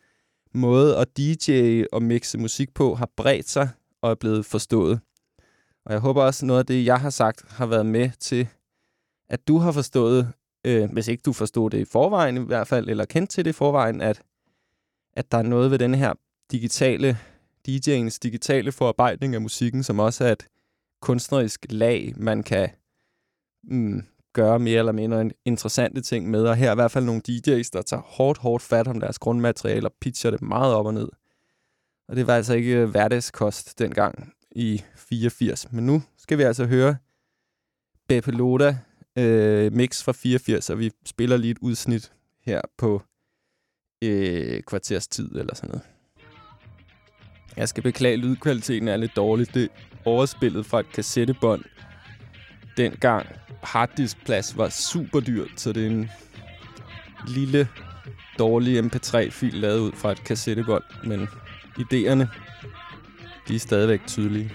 måde at DJ og mixe musik på har bredt sig og er blevet forstået. Og jeg håber også, at noget af det, jeg har sagt, har været med til, at du har forstået, øh, hvis ikke du forstod det i forvejen i hvert fald, eller kendt til det i forvejen, at, at der er noget ved den her digitale, DJ'ens digitale forarbejdning af musikken, som også er et kunstnerisk lag, man kan mm, gøre mere eller mindre interessante ting med. Og her er i hvert fald nogle DJ's, der tager hårdt, hårdt fat om deres grundmateriale og pitcher det meget op og ned. Og det var altså ikke øh, hverdagskost dengang i 84. Men nu skal vi altså høre Beppe Loda øh, mix fra 84, og vi spiller lige et udsnit her på øh, kvarters tid eller sådan noget. Jeg skal beklage, at lydkvaliteten er lidt dårlig. Det er overspillet fra et kassettebånd. Dengang harddiskplads var super dyrt, så det er en lille, dårlig MP3-fil lavet ud fra et kassettebånd. Men idéerne, de er stadigvæk tydelige.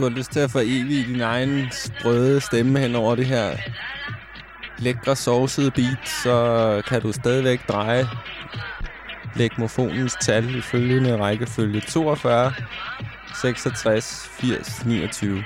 Du har lyst til at forevige din egen sprøde stemme hen over det her lækre sovsede beat, så kan du stadigvæk dreje lægmofonens tal i følgende rækkefølge 42, 66, 80, 29.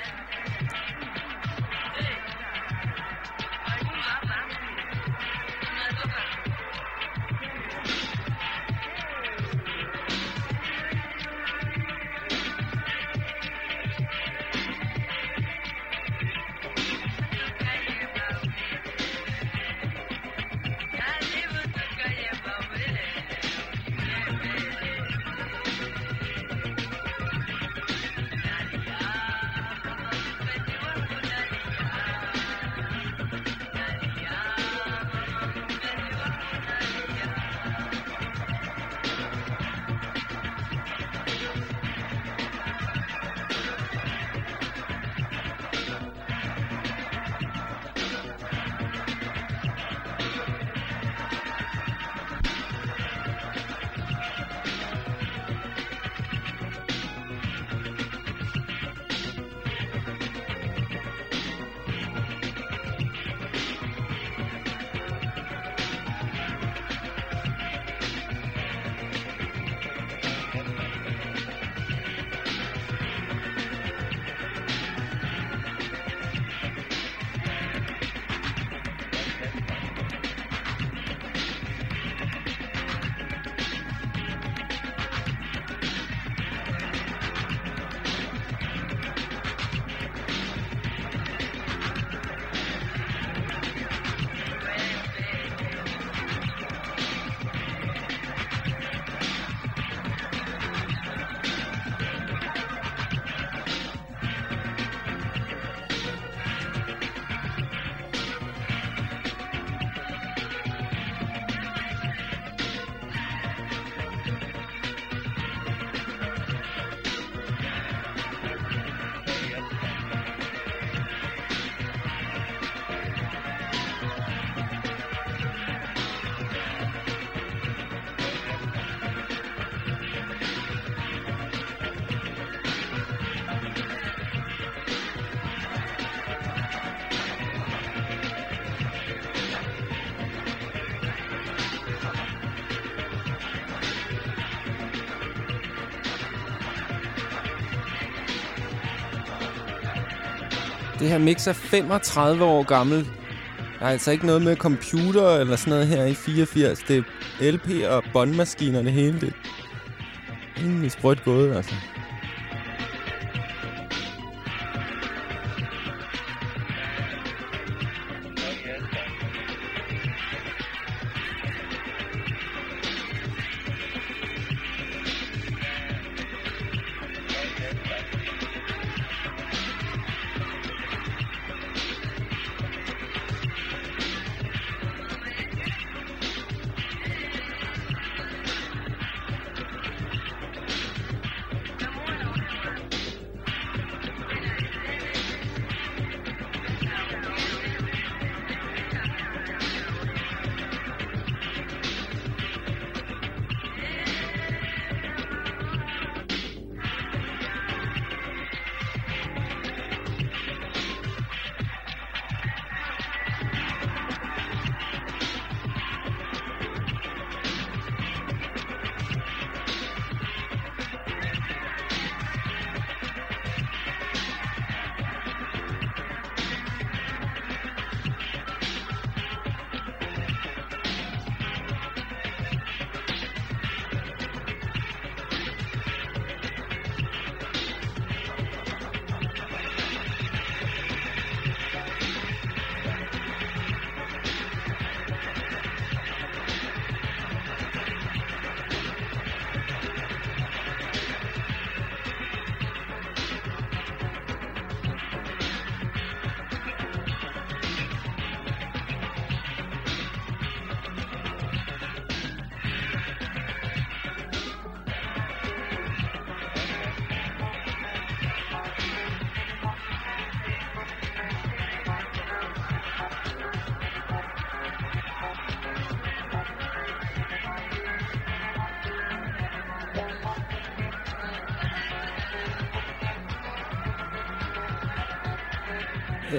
Det her mix er 35 år gammel. Der er altså ikke noget med computer eller sådan noget her i 84. Det er LP og båndmaskiner det hele. Det er rimelig sprødt gået, altså.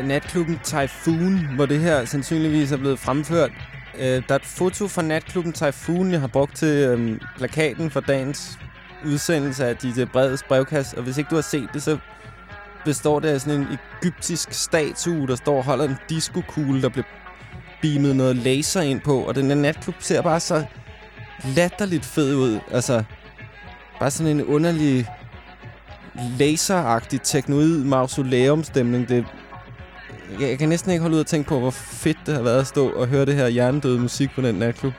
Natklubben Typhoon, hvor det her sandsynligvis er blevet fremført. Øh, der er et foto fra natklubben Typhoon, jeg har brugt til øh, plakaten for dagens udsendelse af DJ Breds brevkast. Og hvis ikke du har set det, så består det af sådan en egyptisk statue, der står og holder en diskokugle, der bliver beamet noget laser ind på. Og den her natklub ser bare så latterligt fed ud. Altså, bare sådan en underlig laseragtig teknoid mausoleumstemning. Det jeg, jeg kan næsten ikke holde ud at tænke på, hvor fedt det har været at stå og høre det her hjernedøde musik på den natklub.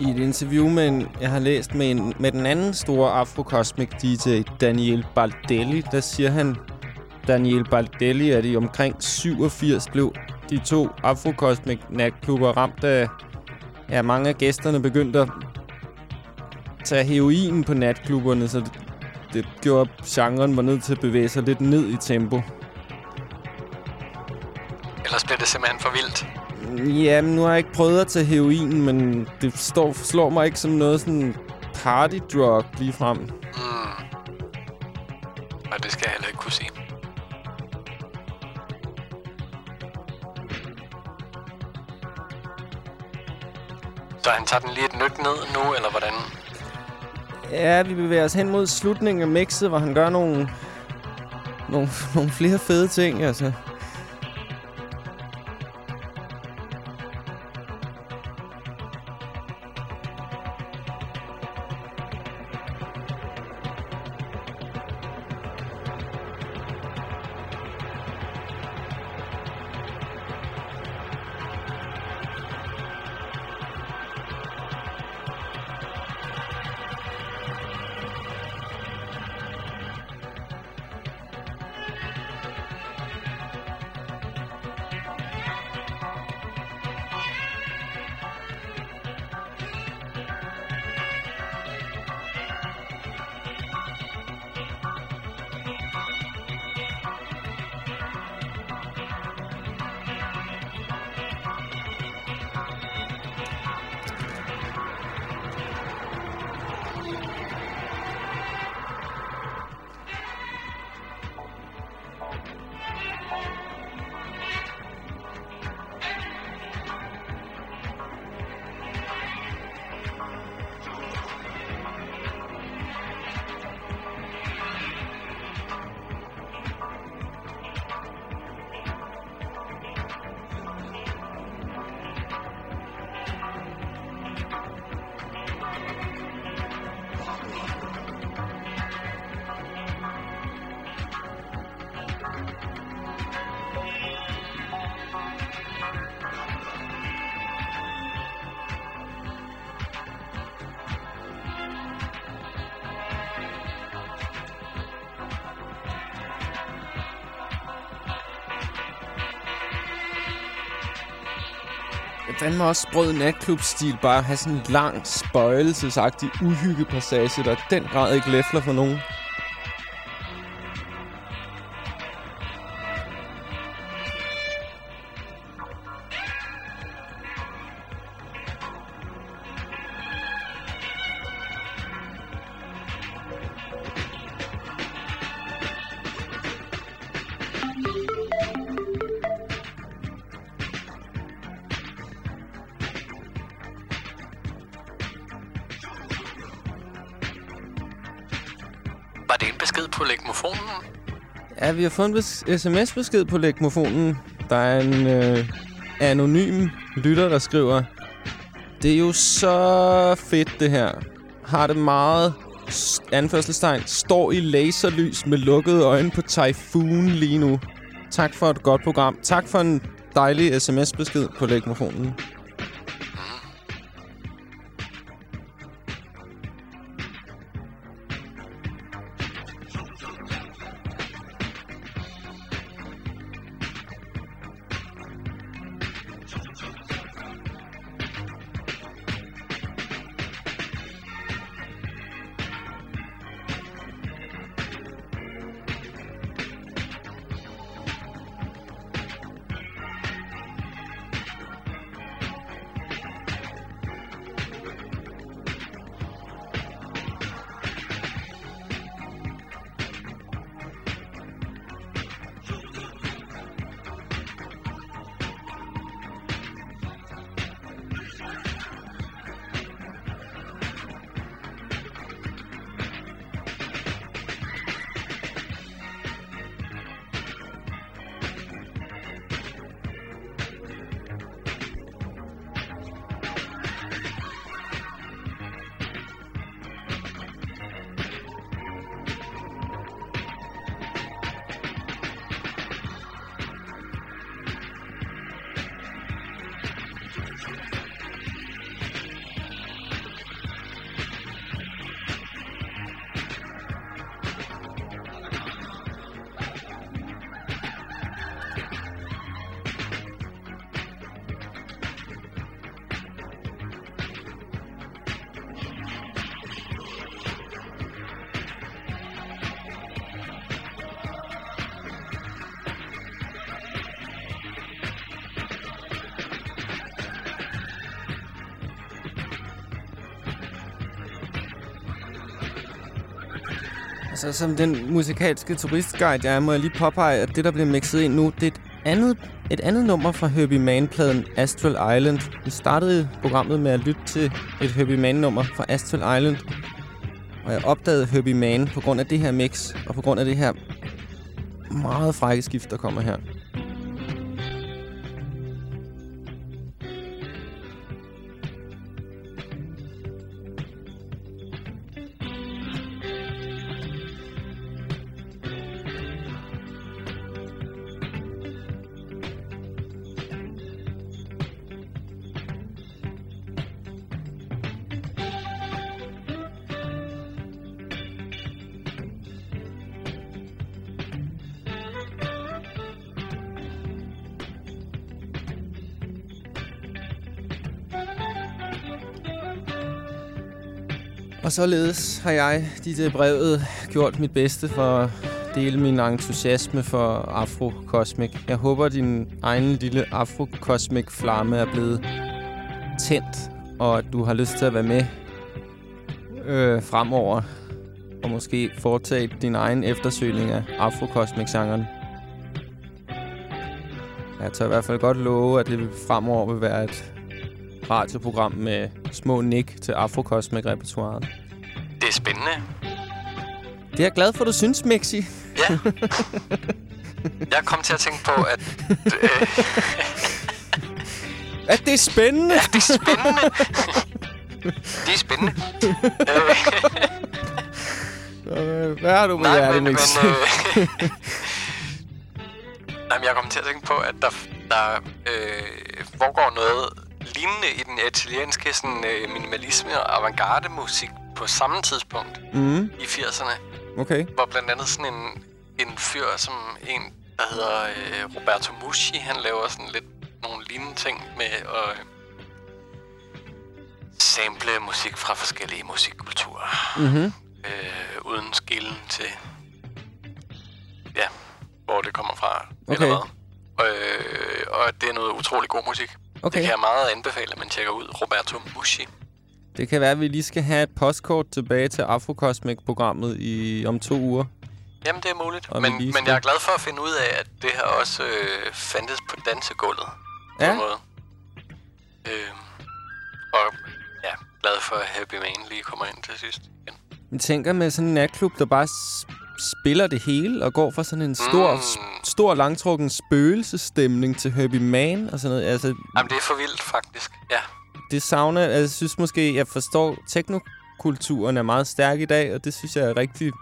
I et interview, med en, jeg har læst med, en, med den anden store afrokosmik DJ, Daniel Baldelli, der siger han, Daniel Baldelli, at i omkring 87 blev de to afrokosmik natklubber ramt af, ja, mange af gæsterne begyndte at tage heroin på natklubberne, så det, det gjorde, at genren var nødt til at bevæge sig lidt ned i tempo. Ellers bliver det simpelthen for vildt. Jamen, nu har jeg ikke prøvet at tage heroin, men det står, slår mig ikke som noget sådan party drug lige frem. Mm. og det skal jeg heller ikke kunne sige. Så han tager den lige et nyk ned nu, eller hvordan? Ja, vi bevæger os hen mod slutningen af mixet, hvor han gør nogle, nogle, nogle flere fede ting, altså. Det er fandme også sprød natklubstil, bare at have sådan en lang, spøjelsesagtig uhyggepassage, der den grad ikke læfler for nogen. Har fået en bes- sms-besked på legmofonen. Der er en øh, anonym lytter, der skriver... Det er jo så fedt, det her. Har det meget... Anførselstegn. Står i laserlys med lukkede øjne på Typhoon lige nu. Tak for et godt program. Tak for en dejlig sms-besked på legmofonen. Altså, som den musikalske turistguide, jeg er, må jeg lige påpege, at det, der bliver mixet ind nu, det er et andet, et andet nummer fra Herbie Mann-pladen Astral Island. Vi startede programmet med at lytte til et Herbie Mann-nummer fra Astral Island. Og jeg opdagede Herbie Mann på grund af det her mix, og på grund af det her meget frække skift, der kommer her. Således har jeg, dit Brevet, gjort mit bedste for at dele min entusiasme for afrokosmik. Jeg håber, din egen lille afrokosmik flamme er blevet tændt, og at du har lyst til at være med øh, fremover, og måske foretage din egen eftersøgning af afrokosmik-genren. sangeren. Jeg tør i hvert fald godt love, at det fremover vil være et radioprogram med små nik til afrokosmik-repertoireet spændende. Det er jeg glad for, du synes, Mixi. Ja. Jeg kom til at tænke på, at... Øh, At det er spændende. Ja, det er spændende. det er spændende. Øh, Hvad har du på Nej, hjertet, men, Mixi? men, øh, Nej, men jeg kom til at tænke på, at der, der øh, foregår noget lignende i den italienske sådan, øh, minimalisme og avantgarde musik på samme tidspunkt Mm. i 80'erne. Okay. Hvor blandt andet sådan en, en fyr, som en, der hedder øh, Roberto Muschi, han laver sådan lidt nogle lignende ting med at øh, sample musik fra forskellige musikkulturer. Mhm. Øh, uden skillen til, ja, hvor det kommer fra. Okay. Eller hvad. Øh, og det er noget utrolig god musik. Okay. Det kan jeg meget anbefale, at man tjekker ud. Roberto Muschi. Det kan være, at vi lige skal have et postkort tilbage til Afrocosmic-programmet i om to uger. Jamen, det er muligt. Og Men, men jeg er glad for at finde ud af, at det her også øh, fandtes på dansegulvet. På Ja. en måde. Øh, og ja, glad for, at Happy Man lige kommer ind til sidst. Igen. Jeg tænker med sådan en natklub, der bare spiller det hele og går fra sådan en stor, Mm. stor langtrukken spøgelsestemning til Herbie Mann og sådan noget. Altså, Jamen, det er for vildt, faktisk. Ja. Det savner. Altså, jeg synes måske, jeg forstår, teknokulturen er meget stærk i dag, og det synes jeg er rigtig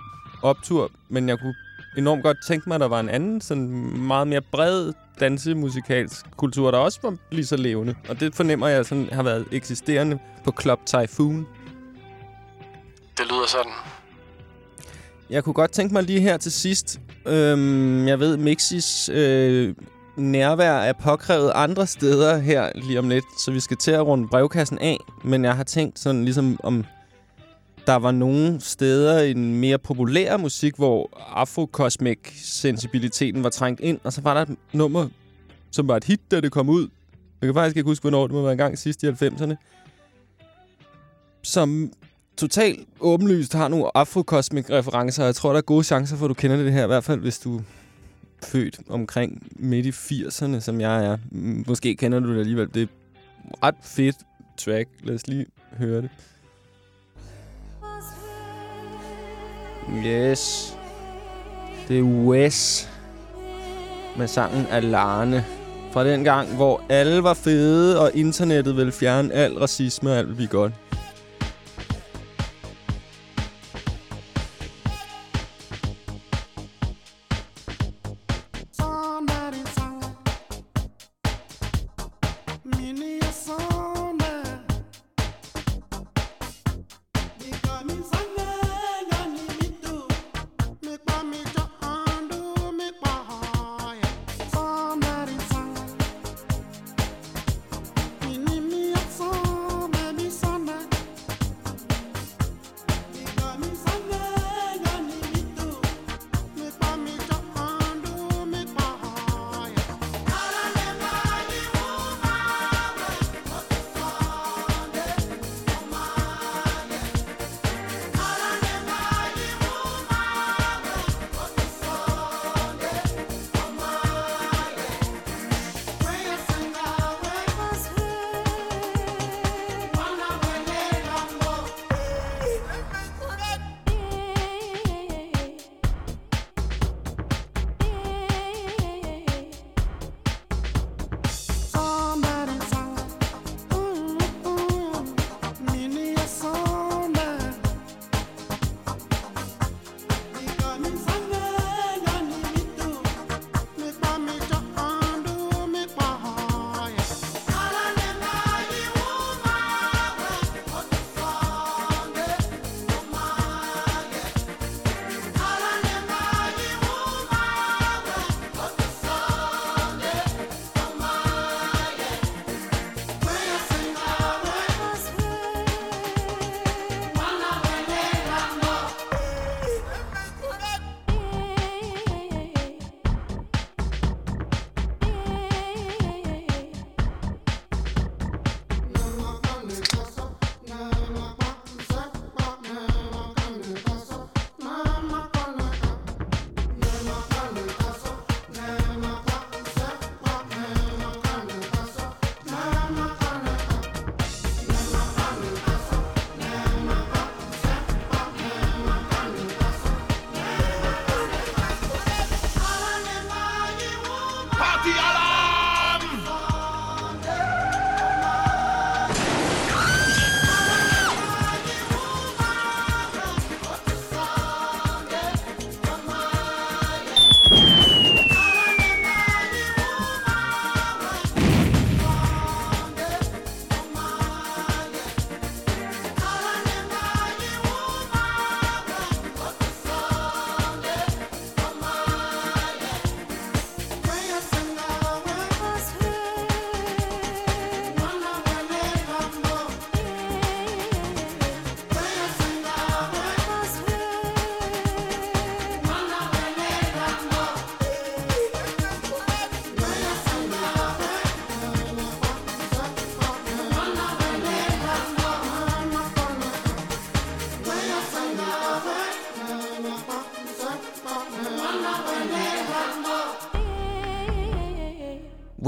optur. Men jeg kunne enormt godt tænke mig, at der var en anden, sådan meget mere bred dansemusikalsk kultur, der også var lige så levende. Og det fornemmer jeg sådan har været eksisterende på Club Typhoon. Det lyder sådan. Jeg kunne godt tænke mig lige her til sidst. Øhm, jeg ved, Mixis øh, nærvær er påkrævet andre steder her lige om lidt, så vi skal til at runde brevkassen af. Men jeg har tænkt sådan ligesom om der var nogle steder i den mere populære musik, hvor afrokosmik-sensibiliteten var trængt ind, og så var der et nummer, som var et hit, da det kom ud. Jeg kan faktisk ikke huske, hvornår det må være en gang sidst i 90'erne. Som totalt åbenlyst har nogle afrokosmik-referencer. Jeg tror, der er gode chancer for, at du kender det her. I hvert fald, hvis du født omkring midt i 80'erne, som jeg er. Måske kender du det alligevel. Det er ret fedt track. Lad os lige høre det. Yes. Det er Wes med sangen Alane. Fra den gang, hvor alle var fede, og internettet ville fjerne al racisme og alt ville blive godt.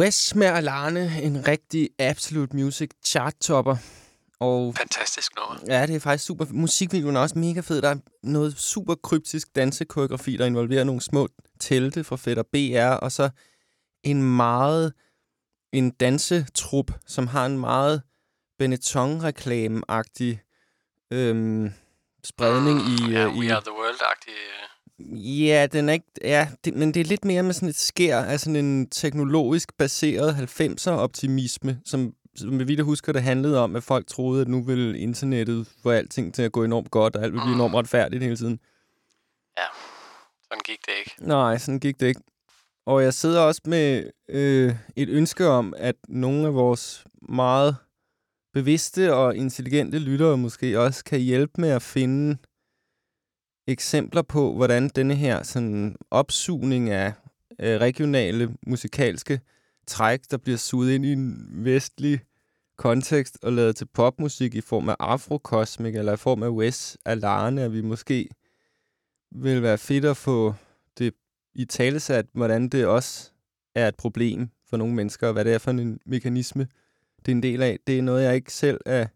Wes med Alane, en rigtig Absolute Music chart-topper. Og Fantastisk nummer. ja, det er faktisk super. Musikvideoen er også mega fed. Der er noget super kryptisk dansekoreografi, der involverer nogle små telte fra Fætter BR, og så en meget en dansetrup, som har en meget Benetton-reklame-agtig øhm, spredning i... Ja, øh, We i Are The World-agtig. Ja, den er ikke, ja det, men det er lidt mere med sådan et skær af sådan en teknologisk baseret 90'er optimisme, som, som vi vidt husker, det handlede om, at folk troede, at nu ville internettet få alting til at gå enormt godt, og alt ville blive enormt retfærdigt hele tiden. Sådan gik det ikke. Nej, sådan gik det ikke. Og jeg sidder også med øh, et ønske om, at nogle af vores meget bevidste og intelligente lyttere måske også kan hjælpe med at finde eksempler på, hvordan denne her sådan opsugning af øh, regionale musikalske træk, der bliver suget ind i en vestlig kontekst og lavet til popmusik i form af afrokosmik eller i form af Wes Alane, at vi måske vil være fedt at få det i talesat, hvordan det også er et problem for nogle mennesker, og hvad det er for en mekanisme, det er en del af. Det er noget, jeg ikke selv er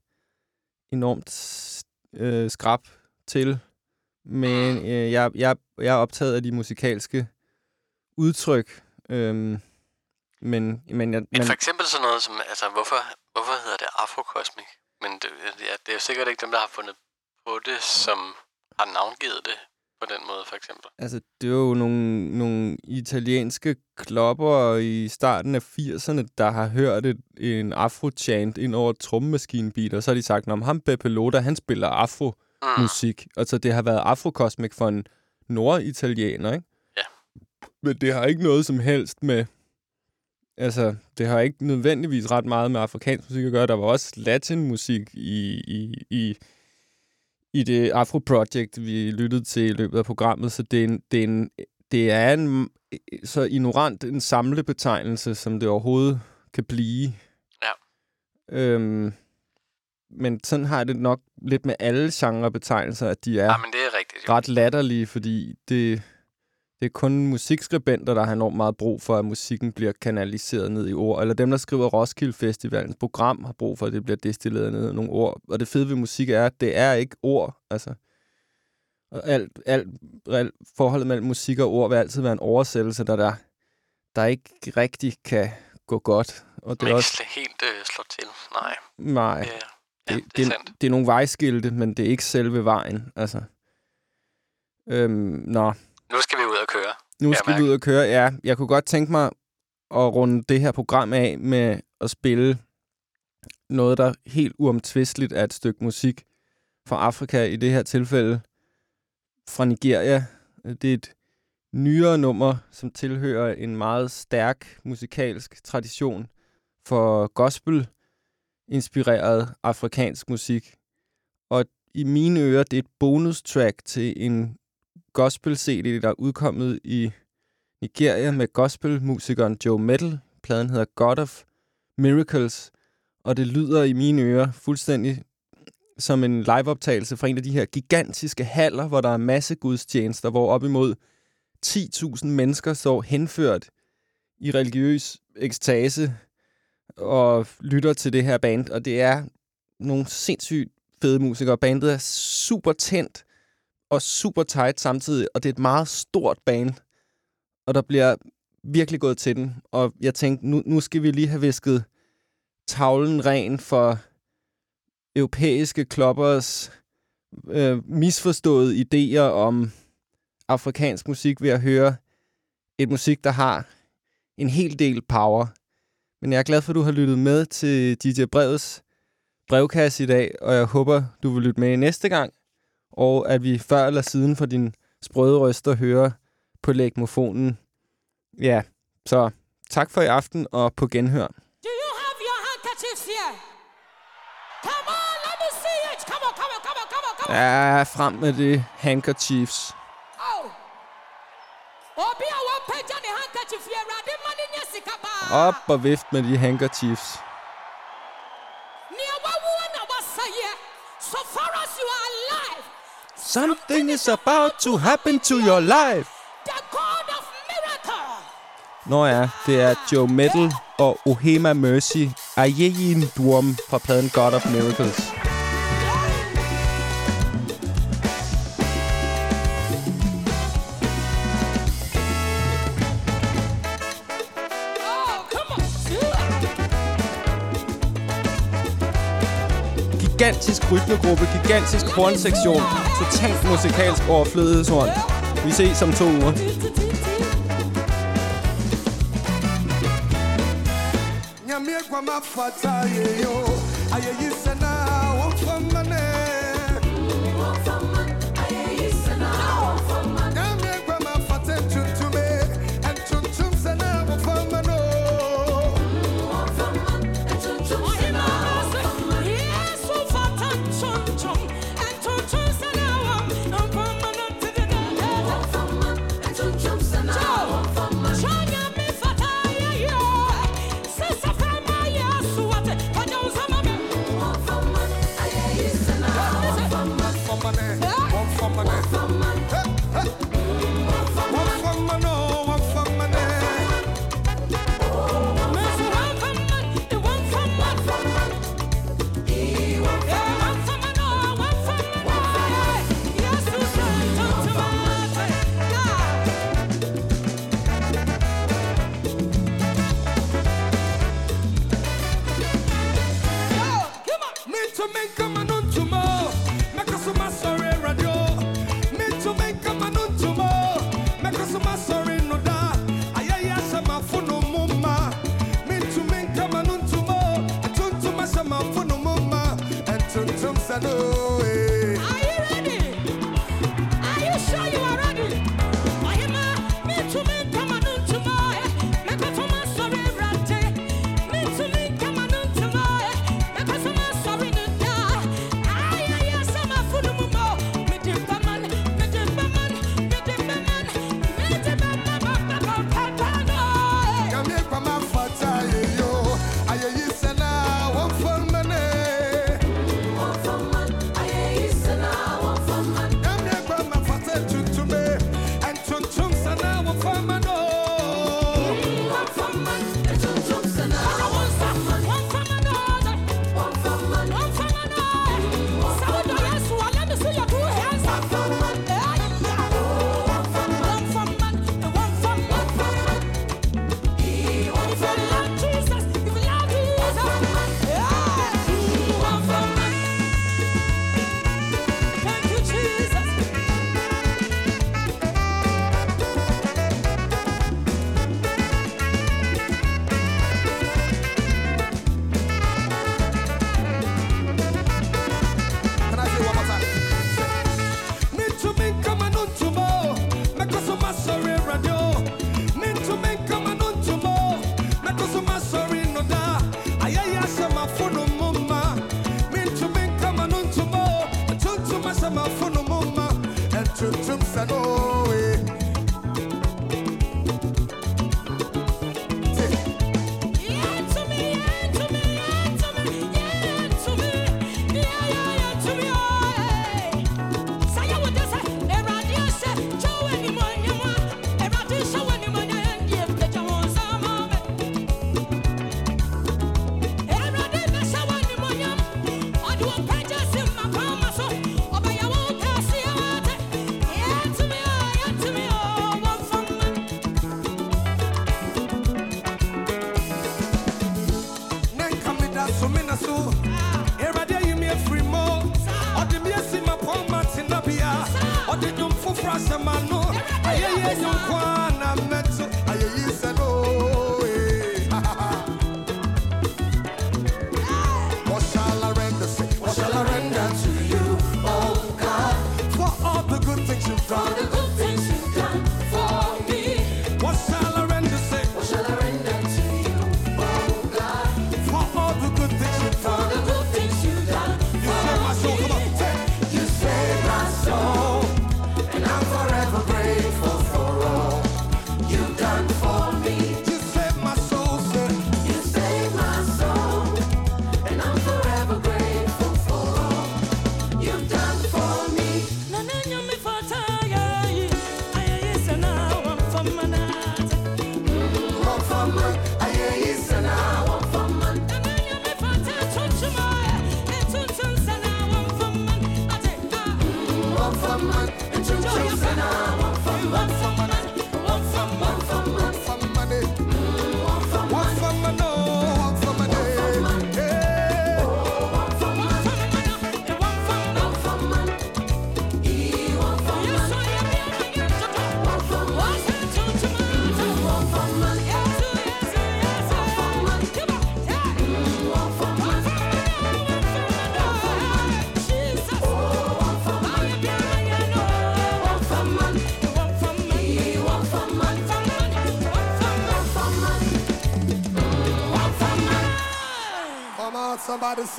enormt øh, skrab til, men øh, jeg, jeg, jeg er optaget af de musikalske udtryk. Øhm, men, men, jeg, Men for eksempel sådan noget som, altså hvorfor, hvorfor hedder det afrokosmik? Men det, ja, det er jo sikkert ikke dem, der har fundet på det, som har navngivet det på den måde, for eksempel. Altså, det var jo nogle, nogle italienske klopper i starten af 80'erne, der har hørt et, en afro-chant ind over et trommemaskinbeat, og så har de sagt, om ham Beppe Loda, han spiller afro-musik. Mm. Altså, det har været afrokosmik for en norditaliener, ikke? Ja. Men det har ikke noget som helst med... Altså, det har ikke nødvendigvis ret meget med afrikansk musik at gøre. Der var også latinmusik i, i, i, i det Afro Project, vi lyttede til i løbet af programmet, så det er en, det er en, det er en så ignorant en samlebetegnelse, som det overhovedet kan blive. Ja. Øhm, men sådan har jeg det nok lidt med alle genrebetegnelser, at de er Ja, men det er rigtigt. Jo. ret latterlige, fordi det, det er kun musikskribenter, der har enormt meget brug for, at musikken bliver kanaliseret ned i ord. Eller dem, der skriver Roskilde Festivalens program, har brug for, at det bliver destilleret ned i nogle ord. Og det fede ved musik er, at det er ikke ord. Altså, alt, alt, alt forholdet mellem musik og ord vil altid være en oversættelse, der, der, der ikke rigtig kan gå godt. Og det er også... helt øh, slå til. Nej. Nej. Ja, ja, det, det er det, det er nogle vejskilte, men det er ikke selve vejen. Altså. Øhm, nå, Nu skal vi ud og køre. nu skal vi ud og køre. Ja, jeg kunne godt tænke mig at runde det her program af med at spille noget, der helt uomtvisteligt er et stykke musik fra Afrika, i det her tilfælde fra Nigeria. Det er et nyere nummer, som tilhører en meget stærk musikalsk tradition for inspireret afrikansk musik. Og i mine ører, det er et bonus-track til en gospel-CD, der er udkommet i Nigeria med gospelmusikeren Joe Metal. Pladen hedder God of Miracles, og det lyder i mine ører fuldstændig som en liveoptagelse fra en af de her gigantiske haller, hvor der er masse gudstjenester, hvor op imod 10.000 mennesker står henført i religiøs ekstase og lytter til det her band, og det er nogle sindssygt fede musikere. Bandet er super tændt og super tight samtidig, og det er et meget stort band, og der bliver virkelig gået til den. Og jeg tænkte, nu, nu skal vi lige have visket tavlen ren for europæiske kloppers øh, misforståede idéer om afrikansk musik ved at høre et musik, der har en hel del power. Men jeg er glad for, at du har lyttet med til DJ Brevets brevkasse i dag, og jeg håber, du vil lytte med næste gang, og at vi før eller siden for din sprøde røster hører på lægmofonen. Ja, så tak for i aften, og på genhør. Do you have your handkerchiefs here? Come on, let me see it. Come on, come on, come on, come on, come on. Ja, frem med det handkerchiefs. Oh. Obi op og vift med de handkerchiefs. Something is about to happen to your life. The God of Nå ja, det er Joe Metal og Ohema Mercy, Ayeyin Duom fra pladen God of Miracles. gigantisk rytmegruppe, gigantisk hornsektion, totalt musikalsk overflødighedshorn. Vi ses om to uger. Nyamiyegwa mafata yeyo, ayeyisena wofamane. Wofamane. I.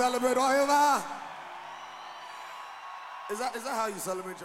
celebrate. Is that, is that how you celebrate?